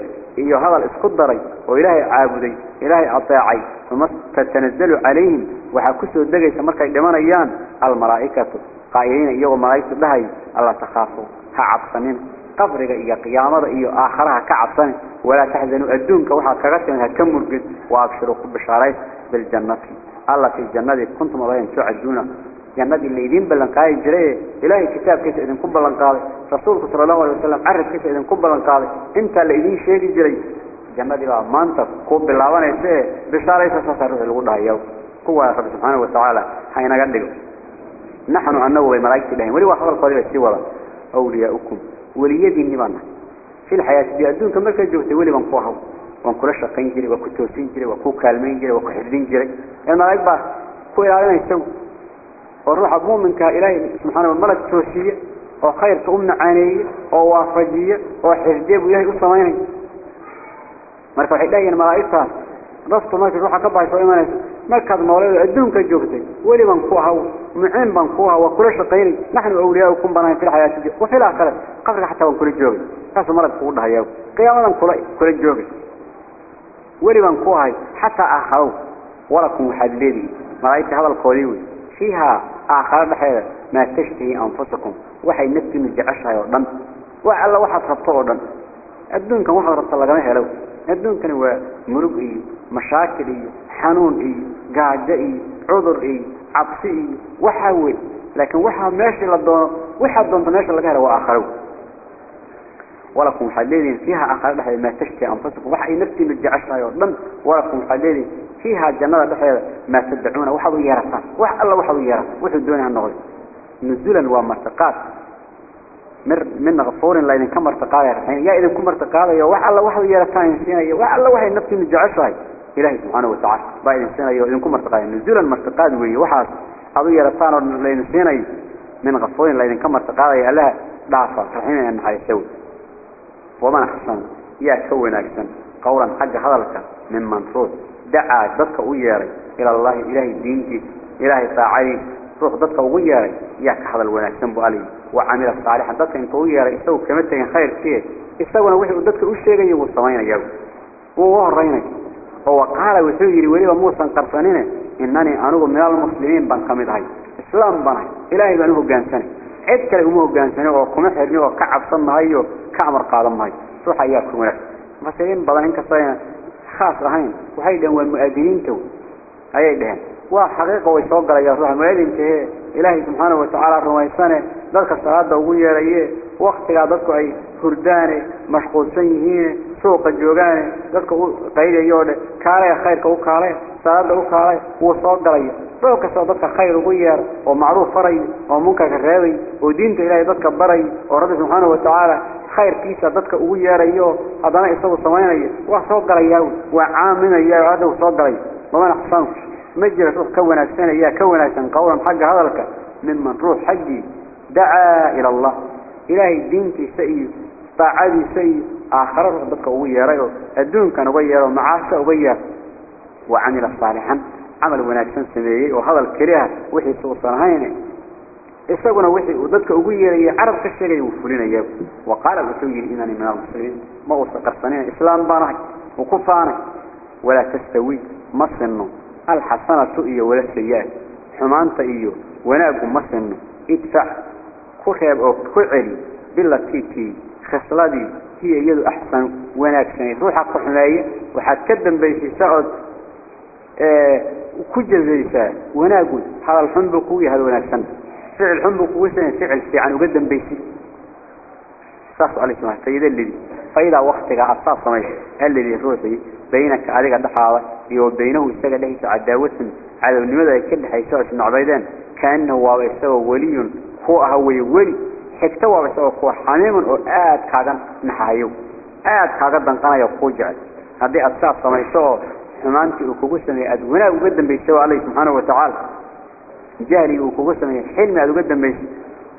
iyo hadal isku daray oo ilaahay caabuday ilaahay adeecay uma tatanazalu calayhim waxaa kusoo degaysa markay dhimanayaan almalaa'ikatu qaa'iliina iyagoo malaa'igtu dhahay alla takhaafu ha cabsanin qabriga iyo qiyaamada iyo aakharaha ka cabsanin walaa taxzanuu adduunka waxaad kaga timid ha ka murgin wa abshiruu ku bishaarays biljannati allatii jannadii kuntum odayan tucaduuna أحكامات اللي يدين بلنقاي جري. إلهي كتاب كتاب إذن كن بلنقاي رسول صلى الله عليه وسلم عرف كتاب إذن كن بلنقاي إنت اللي يدين شيخ جري. جمد الله منطق كوب بلعوان إسه بشارة سسر الله يو. هو رب سبحانه وتعالى. حين قدقوا نحن أنه بملايك بهم ولي وحضر قريبا سيولا أولياؤكم. وليدي النبانا في الحياة بيأدون كمالك الجوثي ولي منقوحوا وانكل شقين جري وكتوسين جري وكوكالمين جري وكحردين جري. الملايك بقى كو إلى عالم وروح مؤمن كإله سبحانه وملك توشية وخير تؤمن عني ووافجية وحجيب وياه أصلاً ما رفع إلهي أنا ملائكته رفض ما تروح كبر شوي ما ما كذ مولاي عدهم كجوفتي ولي بنقوها ومعين بنقوها وكلش القيل نحن أولياء وكم بنا في الحياة شديد وفي الآخرة قبل حتى وكل الجوفي ناس مرض فوضى هياو قيام لهم كل كل الجوفي ولي بنقوها حتى أخاو ولكم حليلي ملائكة هذا القوليوي فيها آخر بحيرة ما تشتهي أنفسكم. وحي نفسي من جعشها يوضن وعلى واحد خطوه الدون كان واحد رسال الله لو. الدون كان هو مرقعي مشاكلي حنوني قاعدئي عذري عبسي وحاوي. لكن وحا ماشي لدون وحا دون تماشي لدون وآخره. ولكم حليلين فيها آخر لحظة ما تشتي أنفسكم. وحي نفسي الجعشة أيضا ولكم حليلين فيها الجنة لحظة ما تدعون. وحضوا يرسان وح الله وحضوا يرسان دونها النغل نزولا ومرتقات. من غفور لا إذن كم ارتقاء يعني يا إذن كم ارتقاء يا وح الله وحضوا يرسان يا وح الله وحي نفسي الجعشة إلهي سبحانه وتعالى. إنسان يا إذن كم ارتقاء نزولا مرتقاء وي وحاس أضوا يرسان لإنسان من غفور لا إذن كم ارتقاء يا. الله ضعفة رحيم. أن حيسوي ومن أحسن يا كون أحسن قولا حق هذلك من منصور دعا ضدك وياري. إلى الله إلهي دينك إلهي طاعي روح ضدك وياري. يا كهذا الوناكسن بألي وعمل الصالحا ضدك انت وياري. استوى كمتين خير فيه استوى نوحي ضدك وشيغي والصمين يو وهو الرينك هو قال وسيري وليبا موسى قرصانين إنني أنوب من المسلمين بان كمدهي إسلام بانهي إلهي بانوه قانساني عيد كله مو جانسني وكم حرني وكعب صن هايو كعمر قادم هاي صح ياكم لك مثلاً بعدين كصين خاص هين وهايدا هو المؤذنين تو. هايدا وحقيقة ويسوق على يسوع المؤذن كه إلهي سبحانه وتعالى رواه السنة ذلك الصلاة دوية ريه وقت لا ذلك أي فردان مشغول سنه سوق الجوغان ذلك قيد يوله كاري خير كو كاري صلاة دو كاري. وصوق على روك صدق خير غير ومعروف فري ومنك غراوي ودينت إلى يدك بري ورب سبحانه وتعالى خير كيسة دتك أوي يا ريو هذا أنا إستوى ثمانية ريو وصدق ريو وعامين ريو هذا وصدق ريو ما أنا حسنك مجلس السنة يا كون السنة قولا حق هذا لك. ممن روح حقي دعا إلى الله. إلى دينك سيد طاعدي سيد آخر دتك أوي يا ريو الدون كان أوي معاشة أوي وعمل صالحا. عمل وناكسن سميهي وهذا الكريه وحي سوصنهين إساقنا وحي وددك أقوية عرب كالشيء وفلين إياه وقال الأسوي إنني من المسلمين ما وصقر صنين إسلام بانك وكفانك ولا تستوي مصنه الحسنة إيه ولا السيئة حمانت إيه وناكم مصنه ادفع كخيب أو كعلي بالتي تي خسلادي هي يد أحسن وناكسن روحك حماية وحد كدن بيسي سعود ku jazaysaa wanaagood hadal xun buu kugu yahay wanaagsan ficil xun buu kugu sameeyay ficil fiican uga dambaysi saas ali sama sayida lidi fayda waqtiga asaas samay alladii ruuxi baynaka adiga dhaxaada iyo baynahu isaga dhexdiisa cadaawatan cadawnimada ay ka dhaxayso isnacbaydeen kaana waa isagoo waliyun ku ah way wali xigta waa isagoo ku xamiiman oo aad kaaga naxayo aad kaaga danqanayo ku jecel haddii aad saas samayso ثمانك وكوسنا أدونا وقدم بيتوا عليه سبحانه وتعالى جاري وكوسنا حلم أدقدم بيت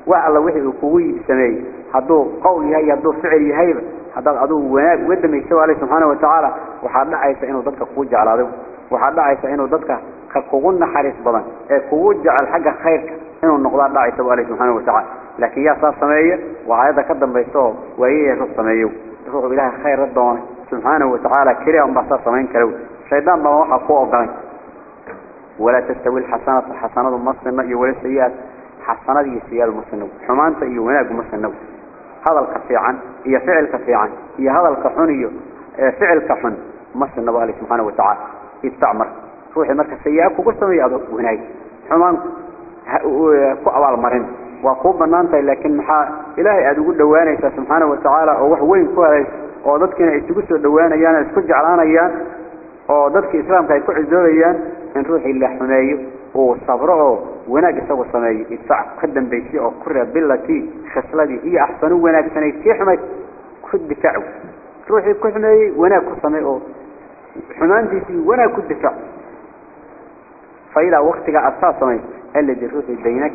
وعلى وحي وكوي السماي حضو قول هاي حضو فعلي هاي حضو عدو وناك وقدم بيتوا عليه سبحانه وتعالى وحنا عيسى إنه ضدك كوج على ذو وحنا عيسى إنه ضدك كقولنا حارس بلان كوج على الحق خيرك إنه النقض الله عيسى عليه سبحانه وتعالى لكن يا صار السماي وعيدا قدم بيتوا وهي يا صار السماي تقول بله خير الدوان سبحانه وتعالى كريم بصر صمين كروت شيطان ما فوق قال ولا تستوي الحسنة حسنة مصنع ولا سيئات حسنة هي سيئات مصنع حمان تأي وناق مصنع هذا الكفيعا هي فعل كفيعا هي هذا الكحن فعل كحن مصنع الله سبحانه وتعالى. يستعمر روحي مركز سيئات وقصة ويأذو وناق حمان كأوال مرن. وقوب بنانتا لكن محا إلهي أدو دواني سبحانه وتعالى. ووحوين كوهي. وددكنا يتقسوا دوانيان اسكج علانيان oo dadka islaamka ay ku cisoobayaan in ruuxii la xumeeyo وصبره وناك سوى سمي ادفع قدم بيشي أو كرة بالتي خسلتي هي أحسن وناك سنة كيحمد كد دفعه روحي كحمي وناك سمي حمانتي في وناك كد دفع فإذا وقتك أساس سمي الذي روحي بينك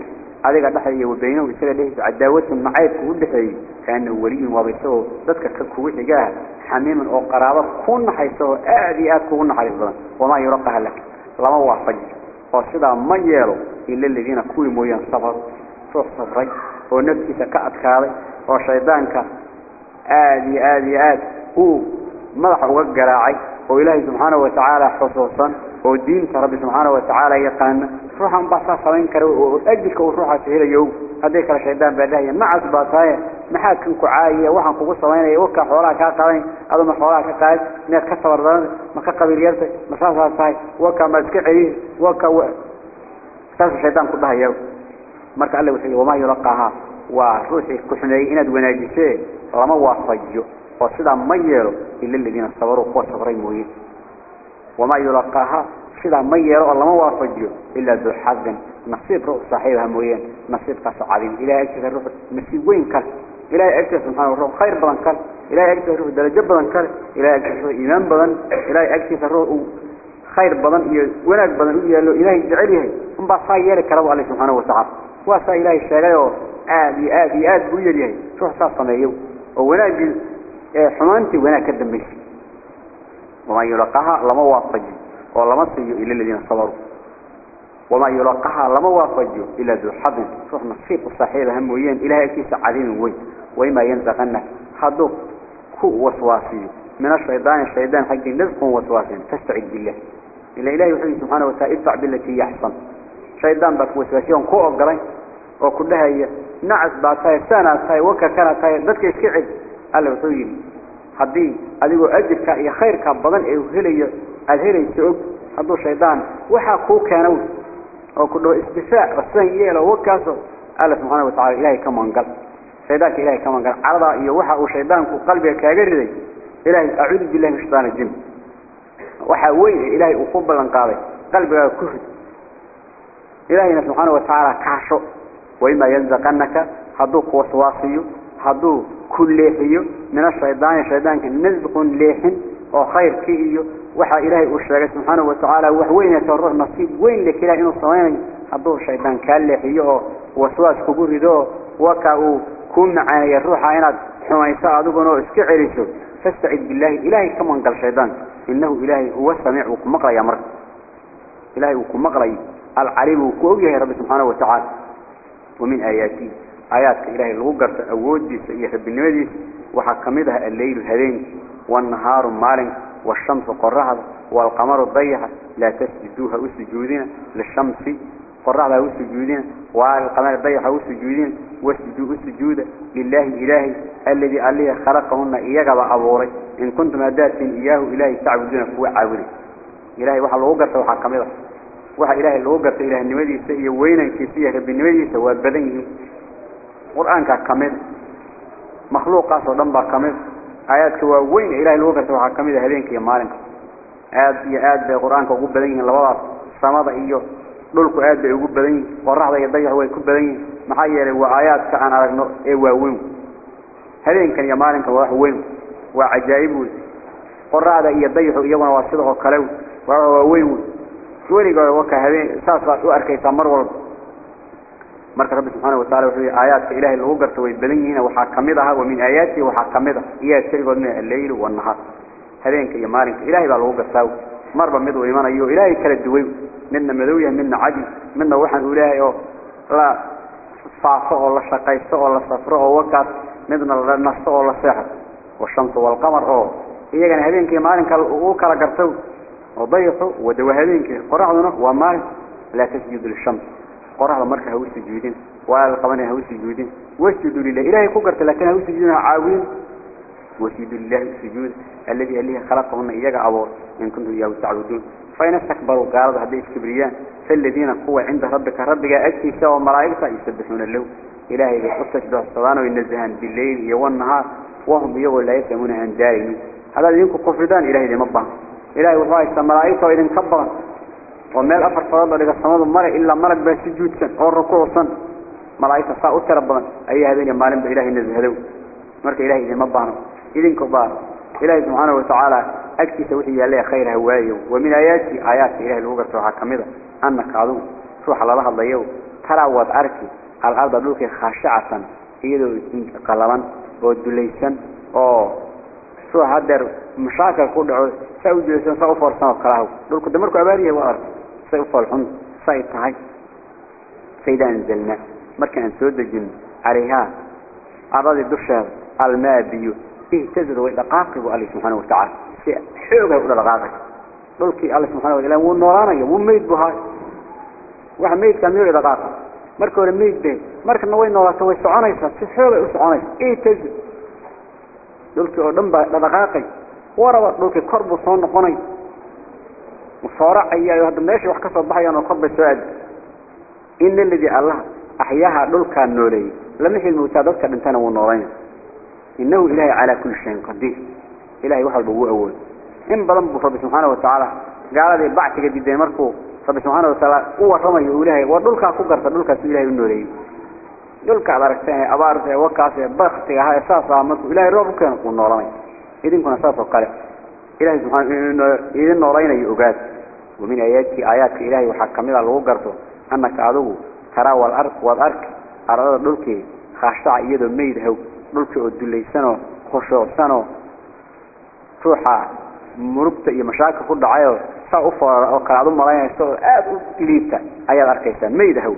عليك دحيه وبينه وسر له عداوته معاي كل دحيه كأن ولي وابسه ذاتك كلكو وجا حميم أو كون حيثو ادي اكو نحيضان وما يرقها لك. لما وافق فصدا ما يلو. إلا الذين كوي مويان صفر. صبر ونفسي تكعد خالي وشيطانك. ادي ادي اد هو ملح وقراعي. وإلهي سبحانه وتعالى حصوصا. Oo diinta rabbi subxaanahu wa tacaala yaqaana ruuxan baa saa samayn kara oo ajirka uu ruuxaas helayo hadday kala shaydaan baa dhahaya nacas baa tahay maxaa kan ku caayiya waxaan kugu samaynaya wakaa xoolaha kaa qaadayn aduma xoolaha ka qaadid miyaad ka tabardaran ma ka qabiil yartay ma saasaa tahay wakaa ma iska celiyi wakaa saasuu shaydaan ku dhahaya marka alle wuxuu wamaa yulaqaaha waa ruuxii ku xumeeyey inaad wanaajisee lama waafajiyo oo sidaa ma yeelo ila aladiina sabaruu kuwa sabray mooye wamaa yulaqaaha sidaa ma yeelo oo lama waafajiyo ilaa duu xadin nasiib ruux saaxiibaha mooyeen nasiibkaas cadiim ilahay agtiisa ruux nasiib weyn kale ilahay agtiisa subxaana ruux khayr badan kale ilahay agtiisa ruux darajo badan kale ilahay agtiisa ruux iimaan badan ilahay agtiisa ruux uu khayr badan iyo wanaag badan u yaalo ilahay jecel yahay unbaa saa yeeli karaba alle subxaana watacaala waa saa ilaahay sheegay oo aad iyo aad iyo aad buu yaryahay ruux saa sameeyo ولما سيو إلا الذين صبروا وما يلقها لما وافجوا إلا ذو حظ صحنا شيء صحيح هم ويان إلى كيس عظيم وي ويما ينزغنك حدو كو وسواسي من الشيطان الشيطان حق نزق وسواسي فاستعد بالله إلا إله يحيي سبحانه وتعالى اتبع بالتي هي أحسن شيطان بك وسواسي كو أقرأي وكلها هي نعس باتها سانا تاي وكا كانا تاي بدك يشكعد ألا بطويل حدي أليو أجل كا خير كابضان إيو هلي الهري تعب هذا الشيطان وحاقه كانوا وكله استفاء رسان إيهلا وكاسو قال سبحانه وتعالى إلهي كما انقل سيداك إلهي كما انقل عرضا إيه وحاقه شيطان في قلبه كاقردي إلهي أعوذ بالله من شيطان الجن وحاقه إلهي أقبل الانقاضي قلبه كفد إلهي سبحانه وتعالى كاشو وإما ينزقنك هذا هو سواسي هذا كل ليحي من الشيطان الشيطان كان نزق ليحن وخير كيئي وحا إلهي أشرك سبحانه وتعالى وحوين يتره نصيب وين لك إلهي نصيب حضوه شايدان كالحيوه وسواس كبور دوه وكاو كن معانا يروح عيناد حما يساعدو بنو اسكعرشو فاستعد بالله إلهي كمان قال الشيطان إنه إلهي هو سميع وكم مقرأ يا مرد إلهي وكم مقرأ العليم وكوية يا رب سبحانه وتعالى ومن آياتي آيات إلهي الغقر تأوجي سيحب النمدي وحكمدها الليل هذين والنهار مالك والشمس قرعها والقمر بيها لا تسجدوها وسجودين للشمس قرها وسجودين والقمر بيها وسجودين وسجود وسجود لله إلهي الذي عليه خلقهم إياك أبوري إن كنتم أدات إياه إله تعبدون فهو عبوري إلهي واحد الوقت وحا القمر وحا إلهي الوقت إله النمدي سئي وين كيفية بالنمدي سواء بدنه قرآن كامل مخلوق أصدام كامل آياتك وين إلهي الوقت سوحا كمي ذا هذينك يا مالك. آيات يا آيات بي قرآنك وقوب بذين اللي وضع صمد إيو. للك آيات بي قوب بذين والرحضة يضيح ويكوب بذين محيّر هو آياتك عن عرقنا إيو وين هذينك يا مالك وراح وين. وعجائب. قرآن إيا ضيح إيوان وصدق وكلاو وراح وين وين وين وكا هذين. ساسوا أركي تمر ورد. Marka rabbi subxaana watacala wuxuu yihi aayaadka ilaahay lagu garto way badan yihiin waxaa kamid aha wa min aayaatihi waxaa kamid ah iyaga keligood min alleyl wanahaar habeenka iyo maalinka ilahay baa lagu gartaa marba mid uu imanayo ilaahay kala duway midna madow yahay midna cadi midna waxaan uu leeyahay oo la faafo oo la shaqaysto oo la safro oo wakaas midna la nasto oo la seexo washamsu waalqamar oo iyagana habeenka iyo maalinka u kala garto oo dayaxu wadawa habeenkii qoraxduna waa maalin laa tasjudu lishams قرها مرك هوس الجودين والقمان هوس الجودين وسجدوا لله. إلهي كوكرت لكن هوس الجودين عاوين. وسجدوا لله السجود الذي أليه خلقهن إياك عبور إن كنتم إياه تعودون فإن استكبروا قارض هذه الكبريان فالذين قوة عند ربك. ربك أكي سوى مرائلة يسبحون له. إلهي بحصة شدوها الصدان وينزهان بالليل يوى النهار وهم يقول لا يسمون عن دارين هذا ينكو قفردان إلهي لمبه إلهي وضعي سمرائلة وإذن كبرت وميل أفر فرض لك السماء المرء إلا ملك بس سجود سن أو ركوع سن. ملائكة ساء أتربنا أي هذين مالين بإله النزهدو مرك إلهي إذا مبانو إذن كبار. إلهي سبحانه وتعالى أكتي سوحي يالله خير هوايه ومن آياتي آيات إلهي الوغر سوحا كميدا أنك عظم روح الله الله الله ترى واد أركي. الأرض لوك خاشعة إيدو قلبا ودليسا أو. سو هدر مشاكل كله سعود لسان سأفر سنة كلاه لوك دمرك عبارية وأرض سيوفا الحن سيطح سيدا أنزلنا. مركان سود الجن عليها. أراضي الدشر المادي اهتزروا إلى قاقب الله سبحانه وتعالى. حيوغة إلى الغاقب للكي الله سبحانه وتعالى ونورانا وميت بها وميت كميو إلى قاقب. مركو رميت بين مركو نوين نورات ويسعانا إيه ويسعانا اهتزر. للكي أردنبا إلى الغاقب وربط للكي كربو صنقوني مصارع أيها هذا ماشي وحكسر ضحى أنا خب السؤال إن الذي الله أحياها لول كان نوري. لم يحي الموتى ذلك من تنو النورين إنه إلهي على كل شيء قدير. إلهي وحى البوء أول. إن بلنب رب سبحانه وتعالى قال لي بعثك دي ديماركو رب سبحانه وتعالى هو رمي إلهي. ودولك أخوكر فدولك سو إلهي النوري دولك على ركتين أبارتين وكاسين بختين هاي ساسا عمدك إلهي ربك نقول نورين. إذن كنا ساسا وقاله إلهي سبحانه إذن نورين يؤقات ومن آيات آيات إلهي وحكم الله وقرته أنك عدو ترى والأرض والأرك أراد دولك خاشع يدو ميد هو. دولك أدولي سنو خشو سنو. روحا مربطة ku dhacayo saa u foora oo kala malaynayso aad u liibta ayaad arkaysaa meedahow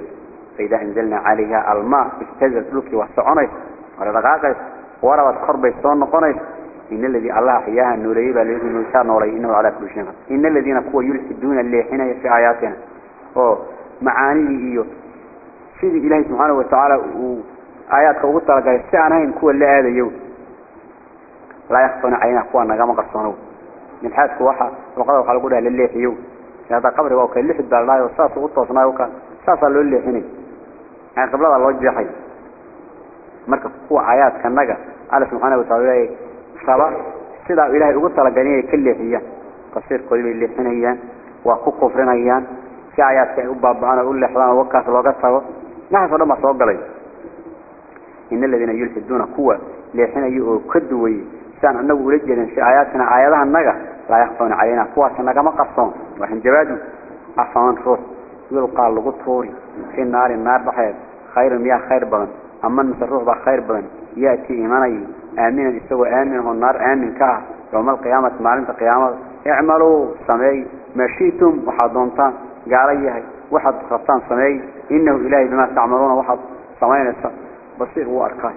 فإذا أنزلنا عليها الماء استزل لك وسعنيس ولا دقاقيس وربت قرب الصون نقنيس إن الذي الله أحياها النوري يزن نسار نوري. إنه على كل شيء إن الذين قوة يلحدون اللي حين في آياتنا. أو معاني إيو سيد إلهي سبحانه وتعالى وآيات قوة لقى السعنين كوة اللي هذا يوم. لا يخفون عينا قوة نقام قصانوه من حاسك وحا وقالوا قالوا قولها لليحيو هذا قبر وكان لحد بالله وصاص وطوصنا وكان ساسا لو ليحيني يعني قبل الله وجهي marka kuwa aayaadka naga Allah subhanahu wa ta'ala صلاة سيدا إلهي أقول صلاة قليلة كل هي قصير كل اللي حين هي وقوق فرن هي في آيات أبا أنا أقول لحظان وقف الوقت صلاة نحن صلاة ما صلاة قليلة إن الذين يلحدون قوة لحين يقول كدوي سان أنه رجل في آياتنا آياتها النجا لا يخفون علينا قوة النجا ما قصون وحن جبادوا أفعون فوس يلقى لغطوري في النار النار بحير خير مياه خير بغن أما المسرور بخير بغن يأتي إيماني آمنا يستوى آمن هو النار آمن كاه يوم القيامة معلمة القيامة اعملوا سمي مشيتم وحضنتان قاليه وحد خطان سمي إنه إلهي بما تعملون. وحد سمين بصير هو أركان.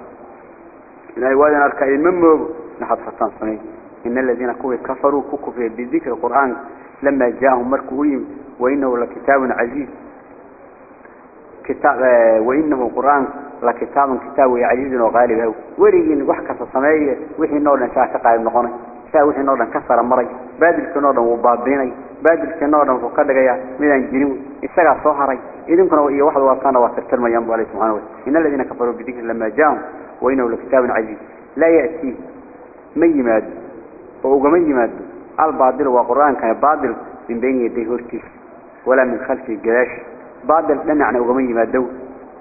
إلهي وادن أركان. من نحط خطان سمي إن الذين كفروا كفروا بذكر القرآن. لما جاءهم مركوين وإنه لكتاب عزيز. كتاب وإنه القرآن لكتاب كتاب عزيز وغالب. وريين وحكة سمية وحي نورنا شاكا قائم نقوني شاء وحي نورنا كسر مري بادل كنورنا وبابيني. بادل كنورنا وقدقيا ميدان جنو إساقا صهري إذن كانوا إيا واحد وقانا واسرتر ما ينبو عليه سبحانه إن الذين كفروا بذكر لما جاءهم وإنه لكتاب عزيز. لا يأتي ما يماد وما يماد الباطل وقرآن كان باطل من بين يديه ولا من خلف الجلاش. باطل لنا عن وما يمادو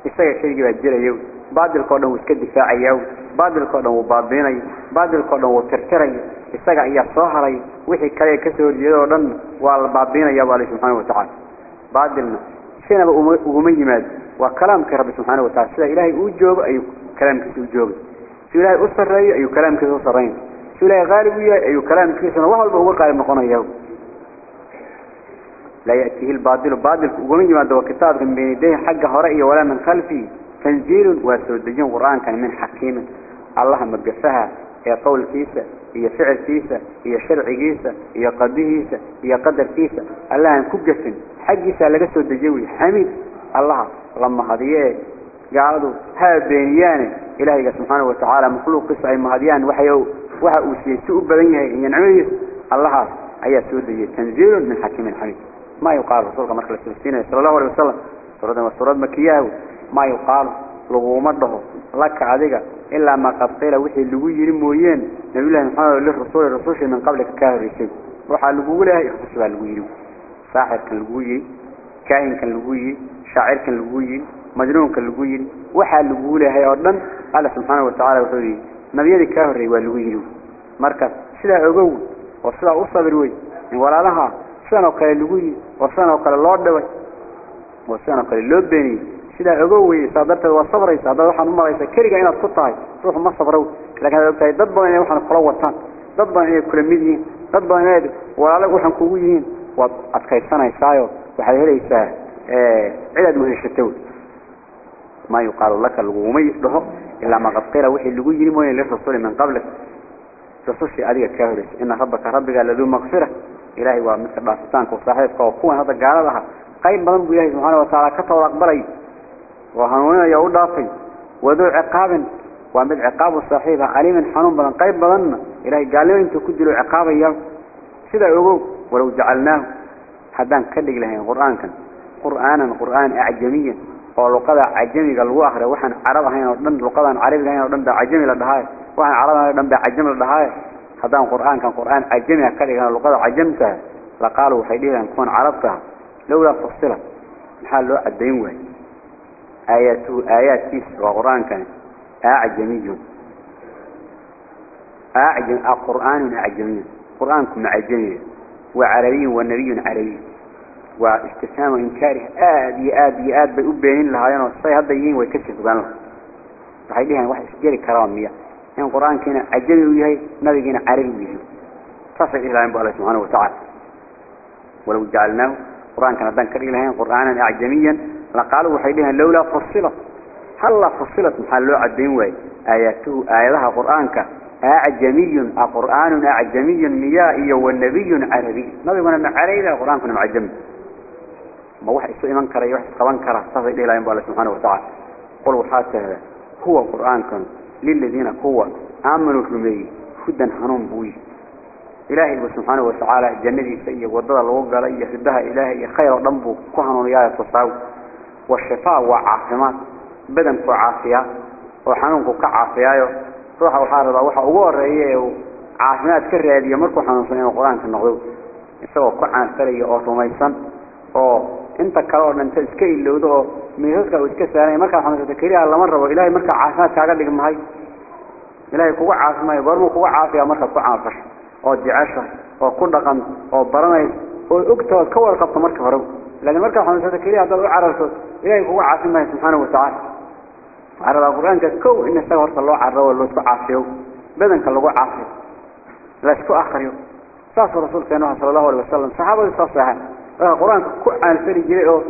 isaga shayga baa jirayo baadilka oo dhan uu iska difaacayo baadilka oo dhan uu baabinayo baadilka oo dhan uu tirtirayo isaga ayaa soo haray wixii kale ka soo horjeedo oo dhan waa la baabinaya baa subhanahu wa ta'ala baadilna sinaba uguma yimaad waa kalaamka rabbi subhanahu wa ta'ala sida ilaahay uu joogo ayuu kalaamkiisa u joogo si ilaahay u sareeyo ayuu kalaamkiisa u sareeyo si ilaahay qaalib u yahay ayuu kalaamkiisa wax walba uga qaalib noqonayaa لا يأتيه الباطل. باطل ومن دوا كتاب من بين يديه حق هرئي ولا من خلفه تنزيل وسودجين قرآن كان من حكيم الله مقفها. هي قول كيسة هي فعل كيسة هي شرع كيسة قدر كيسة هي قدر كيسة. الله أن كجسن حق كيسة لقى سودجوي حميد. الله لما هذيه قالوا هذا بينيان. إلهي سبحانه وتعالى مخلوق قصة أي مهديان. وحيو وحا أوسي سوء بلنيه ينعميه الله أي سودجي تنزيل من حكيم حميد ما يقال رسولك مركز السلسلين صلى الله عليه وسلم. سورة وسورة مكياه ما يقال لغومته لك عديك إلا ما قد قيل وحي اللي يرموين نبي الله محمد للرسول الرسول من قبلك كاهر يسيب روح اللي له يخص بها اللي ساحر كان لقوي كائن كان لقوي شاعر كان لقوي مجنون كان لقوي وحال لقوله هي أردن الله سبحانه وتعالى وحده نبيذي كاهري واللقوي مركز. سلا أقوي وسلا أصبر وي. ولا لها. سنة وكال لقوي وسنة وكال اللورد وي وسنة وكال اللوبيني سلا أقوي صادرت وصبري صادرت وحن مريسا كريقا إنا تقطعي روح ما صبروا لكن هذا بتاعي ضد إنا وحن قلوتان. ضد إنا كل مدين ضد إنا ولا لك وحن كويين وأتكيسانا يسايو وحي هليسا عدد مهشتون ما يقال لك اللغومي يصدهم إلا ما قد قيل وحي اللغو يرمون للرسول من قبلك رسول أديك كاهرس إن ربك ربك لذو مغفرة. إلهي ومثل باستانك وصاحبك وقوان هذا قال لها قيب بضنب إلهي سبحانه وتعالى كتب أقبلي وهنونا يقول دافي وذو عقاب ومد عقاب صاحبها عليم حنون بضن قيب بضن إلهي قال له أنتو كدلوا عقابا يوم سيدا يقول ولو جعلناه حدان كدق لهين قرآن كان. قرآنا قرآن أعجميا ولقد عجمي قال واخر وحن عرب هين ودن لقد عربي هين ودن عجمي لدهاي وحن عرب هين ودن عجمي لدهاي حدان قرآن كان قرآن عجمي كدق لقد عجمته. لقالوا حيدي أن كون عربتها لولا فصلت. محل له الدين وين. آياته آيات كيس وقرآن كان أعجمي أعجم القرآن أعجمي قرآنكم عجمي. وعربي والنبي عربي. واستفهام إنكاره آد آد آد بأبينين لها ينو الصي هذا يين ويكشف بان الله waxay dhihaan wax isjari إن قرآن كنا أجمل وياه نبيجنا عربيه تصل إلى أن بالله سبحانه وتعالى. ولو جعلناه قرآن كنا بنكر إلى أن قرآنا عجميا لقالوا حيدها لولا فصلت. هل فصلت؟ محل عدين وياه آياته آياتها قرآن ك أعجمي أقرآن أعجمي ميائي والنبي عربي. نبي من عربي القرآن كنا عجم ما واحد سوء منكر أي واحد قوانكر تصل إلى أن بالله سبحانه وتعالى. قلوا وحاته هو القرآن كن للذين قوة. آمنوا في هدى حنون بوي. إلهي سبحانه وتعالى جنة سيئة وضد الوقع لي يحبها إلهي خير ضنبه كهن يا تصاو والشفاء وعافمات بدن كعافية وحنونك كعافية waxa ugu horeeya ee caafimaad ka raadiyo markuu xanuunsan inuu quraanka noqdo isagoo ku caanfalaya oo rumaysan oo انت كرور انت اسكي اللي وده ميهوكا واتكسر يعني مركا حمد تذكري على مرة وإلهي مركا عاسمات شاقل لكم هاي إلهي كوكو عاسمات يبرمو كوكو عافية مركا كو عافش أو دعاشة أو كردقان أو برامي أو اكتوى كور قبط مركا فرم لكن مركا حمد تذكري هذا هو عرسة إلهي كوكو عاسمات سبحانه وتعالى على القرآن كتكو إن استغرص الله عرسة والله سبع عافيه بذن كاللغو عافيه لا شكو آخر يوم صلى الله عليه وسلم صحابه صلى الله عليه وسلم القرآن كو عن فري جريء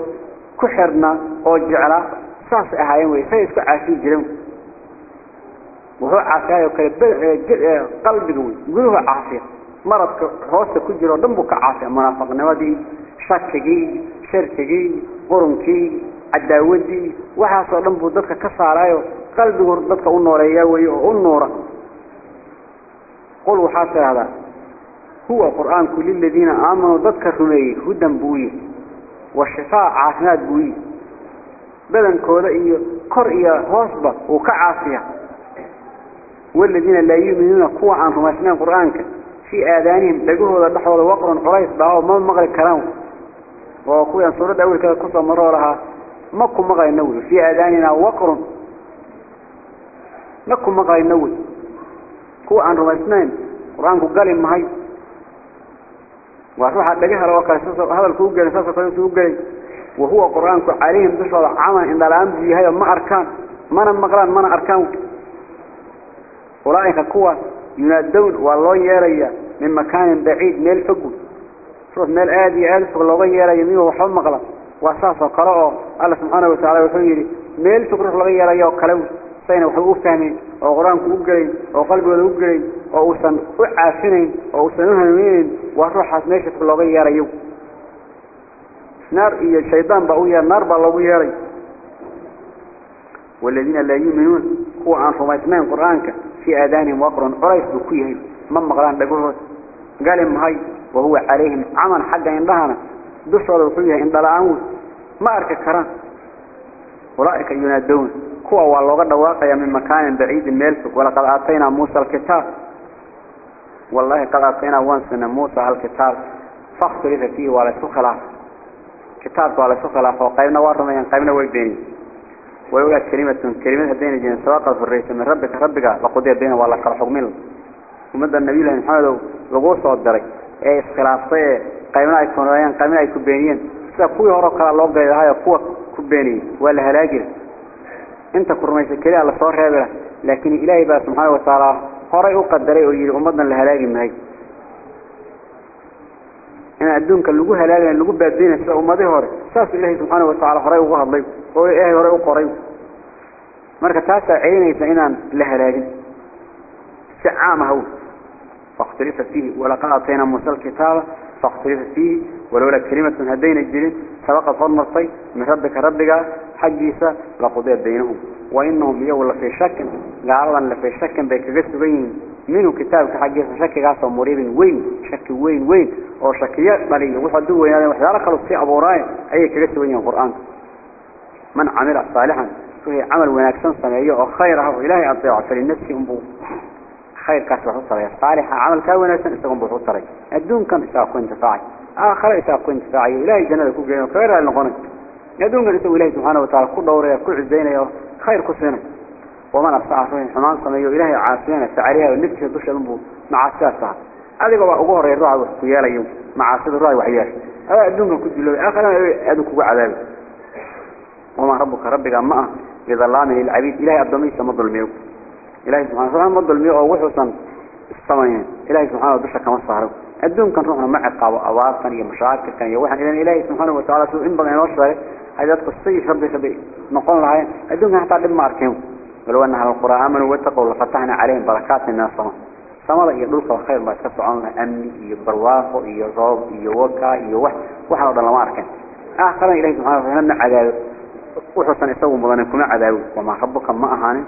كو حرنا أو جعلا ساس أهايين ويسا اسكو عافية جريء وهو عافية قلبي قوي قلوه عافية. مرض هوسته كجرو دنبك عافيه منافق نوادي شككي شركي قرنكي عداودي waxaas oo dhan buu dadka ka saarayo qalbigu dadka u nooleeyaa way oo u noora qul ladina aamanu dadka rumeeyay hudan buuyi wa shifaa caafimaad buuyi badankooda iyo kor iyo hoosba uu ka caafiya والذين لا يؤمنون كوا عن رمسنا قرآنك. في آذانهم دقوه دحوه وقر قريس باعوا ما مغري كلام وقويا سورة أول كذا قصة مرورها مكو مغاي النول في آذاننا وقر. مكو مغاي النول كو عن رمسنين قرآنك قال مهي وروح لقيها لو كان هذا الكوب قال ساسا كان سوق قال وهو قرآنك عليهم بشر عمل إن الأمر هذا ما أركان ما مغران ما أركان أولئك كوا ينادون والله يريا من مكان بعيد ميل فقود شوف ميل آدي آدي فقود الله يريا يميه وحب مغلا وأساسا قرأه الله سبحانه وتعالى وحيري ميل فقود الله يريا وكلو سينا وحبوا فهمين وقرآن كوكرين وقلبه وكرين وأوسن وعافنين وأوسن هنمين وروح حسنيش في الله يريا نار إيا الشيطان بقويا نار بالله يريا والذين لا يؤمنون هو عن رميتنين قرآنك في آذانهم وقر عريس بكيه من مغلان بقوله قال هاي وهو عليهم عمل حقا عندها دسوا الوحية عند العمود ما أرك كران أولئك ينادون هو والله قد واقع من مكان بعيد ميلفك ولقد أعطينا موسى الكتاب والله قد أعطينا وانسنا موسى الكتاب فاختلف فيه ولا سخلاف كتاب على سوق الأخوة قيمنا ورنا يعني قيمنا ويبيني ولولا كلمة كلمة هدين جين سواقة في الرئيس من ربك ربك لقضي بينه والله كره حكمين ومدى النبي له محمد لغوص الدرج إيه اسخلافته قيمنا يكون ريان قيمنا يكون بينيين كلا لو غايد هاي كو كبيني ولا هلاجر انت كرميس كلي على صور هذا لكن إلهي بقى سبحانه وتعالى هوري وقدري ويري امدنا لهلاجي مهي أنا أدونك اللجوء هلاجا اللجوء بادين الساء أمضي هوري. ساس إلهي سبحانه وتعالى هوري وقهد لي هو إلهي هوري وقري مركة تاسع عيني سإنان لهلاجي سعام هو. فاختلف فيه ولقد أعطينا موسى الكتاب فاختلف فيه ولولا كلمة هدين الجلين سبق فرمرتي من ربك ربك حقيسة لقضية بينهم. وإنهم يولا في شك لعرضا لفي شك بيكغس بين منه كتاب حقيسة شك غاسة مريب وين؟ شك وين وين؟ أو شكيات مالية وصدوا وين هذا وحيارة خلصي أبو راية أي كغس بين القرآن؟ من عمل صالحا فهي عمل ويناكسان صنعية أو خيرها وإلهي أطيعه فلنفسه أمبوه خير كاسب حصر يا صالح عمل كاونا سنستغم بحصر الدون كم ساقوين تفاعي؟ آخر ساقوين تفاعي. إلهي جنة لكو جنة خيرها لنغنك ilaahay subhanahu wa ta'ala ku dhowray ku ciideeyo khayr ku siinay ومن أصحى روحي حمان سميه إلهي عاصينا فعليها ونفسه دوش أنبو مع الساسة هذا هو أقوه رأي الرعب وحكيالا يوم مع عاصد الرأي وحياش. هذا أدونك كنت له آخر أدوك عذاب. وما ربك ربك أما إذا الله من العبيد إلهي سمد الميو. إلهي سبحانه وتعالى مد الميو أو إلهي سبحانه وتعالى كما صهره أدون كان روحنا مع قاوة أوار كان مشاكل كان إلى إلهي سبحانه وتعالى سوء إن بغي نوصره هذا قصي شربي شبي نقول لها أدون كان حتى لما أركيهم ولو أن أهل القرآن آمنوا واتقوا لفتحنا عليهم بركات من السماء samada iyo dhulka khayr baa ka socon amni iyo barwaaqo iyo roob iyo waka iyo wax waxa oo dhan lama arkin ah kala ilaahay subhanahu wa ta'ala cadaab wuxuu san isagu mudan kuma cadaab wama rabbuka ma ahaanin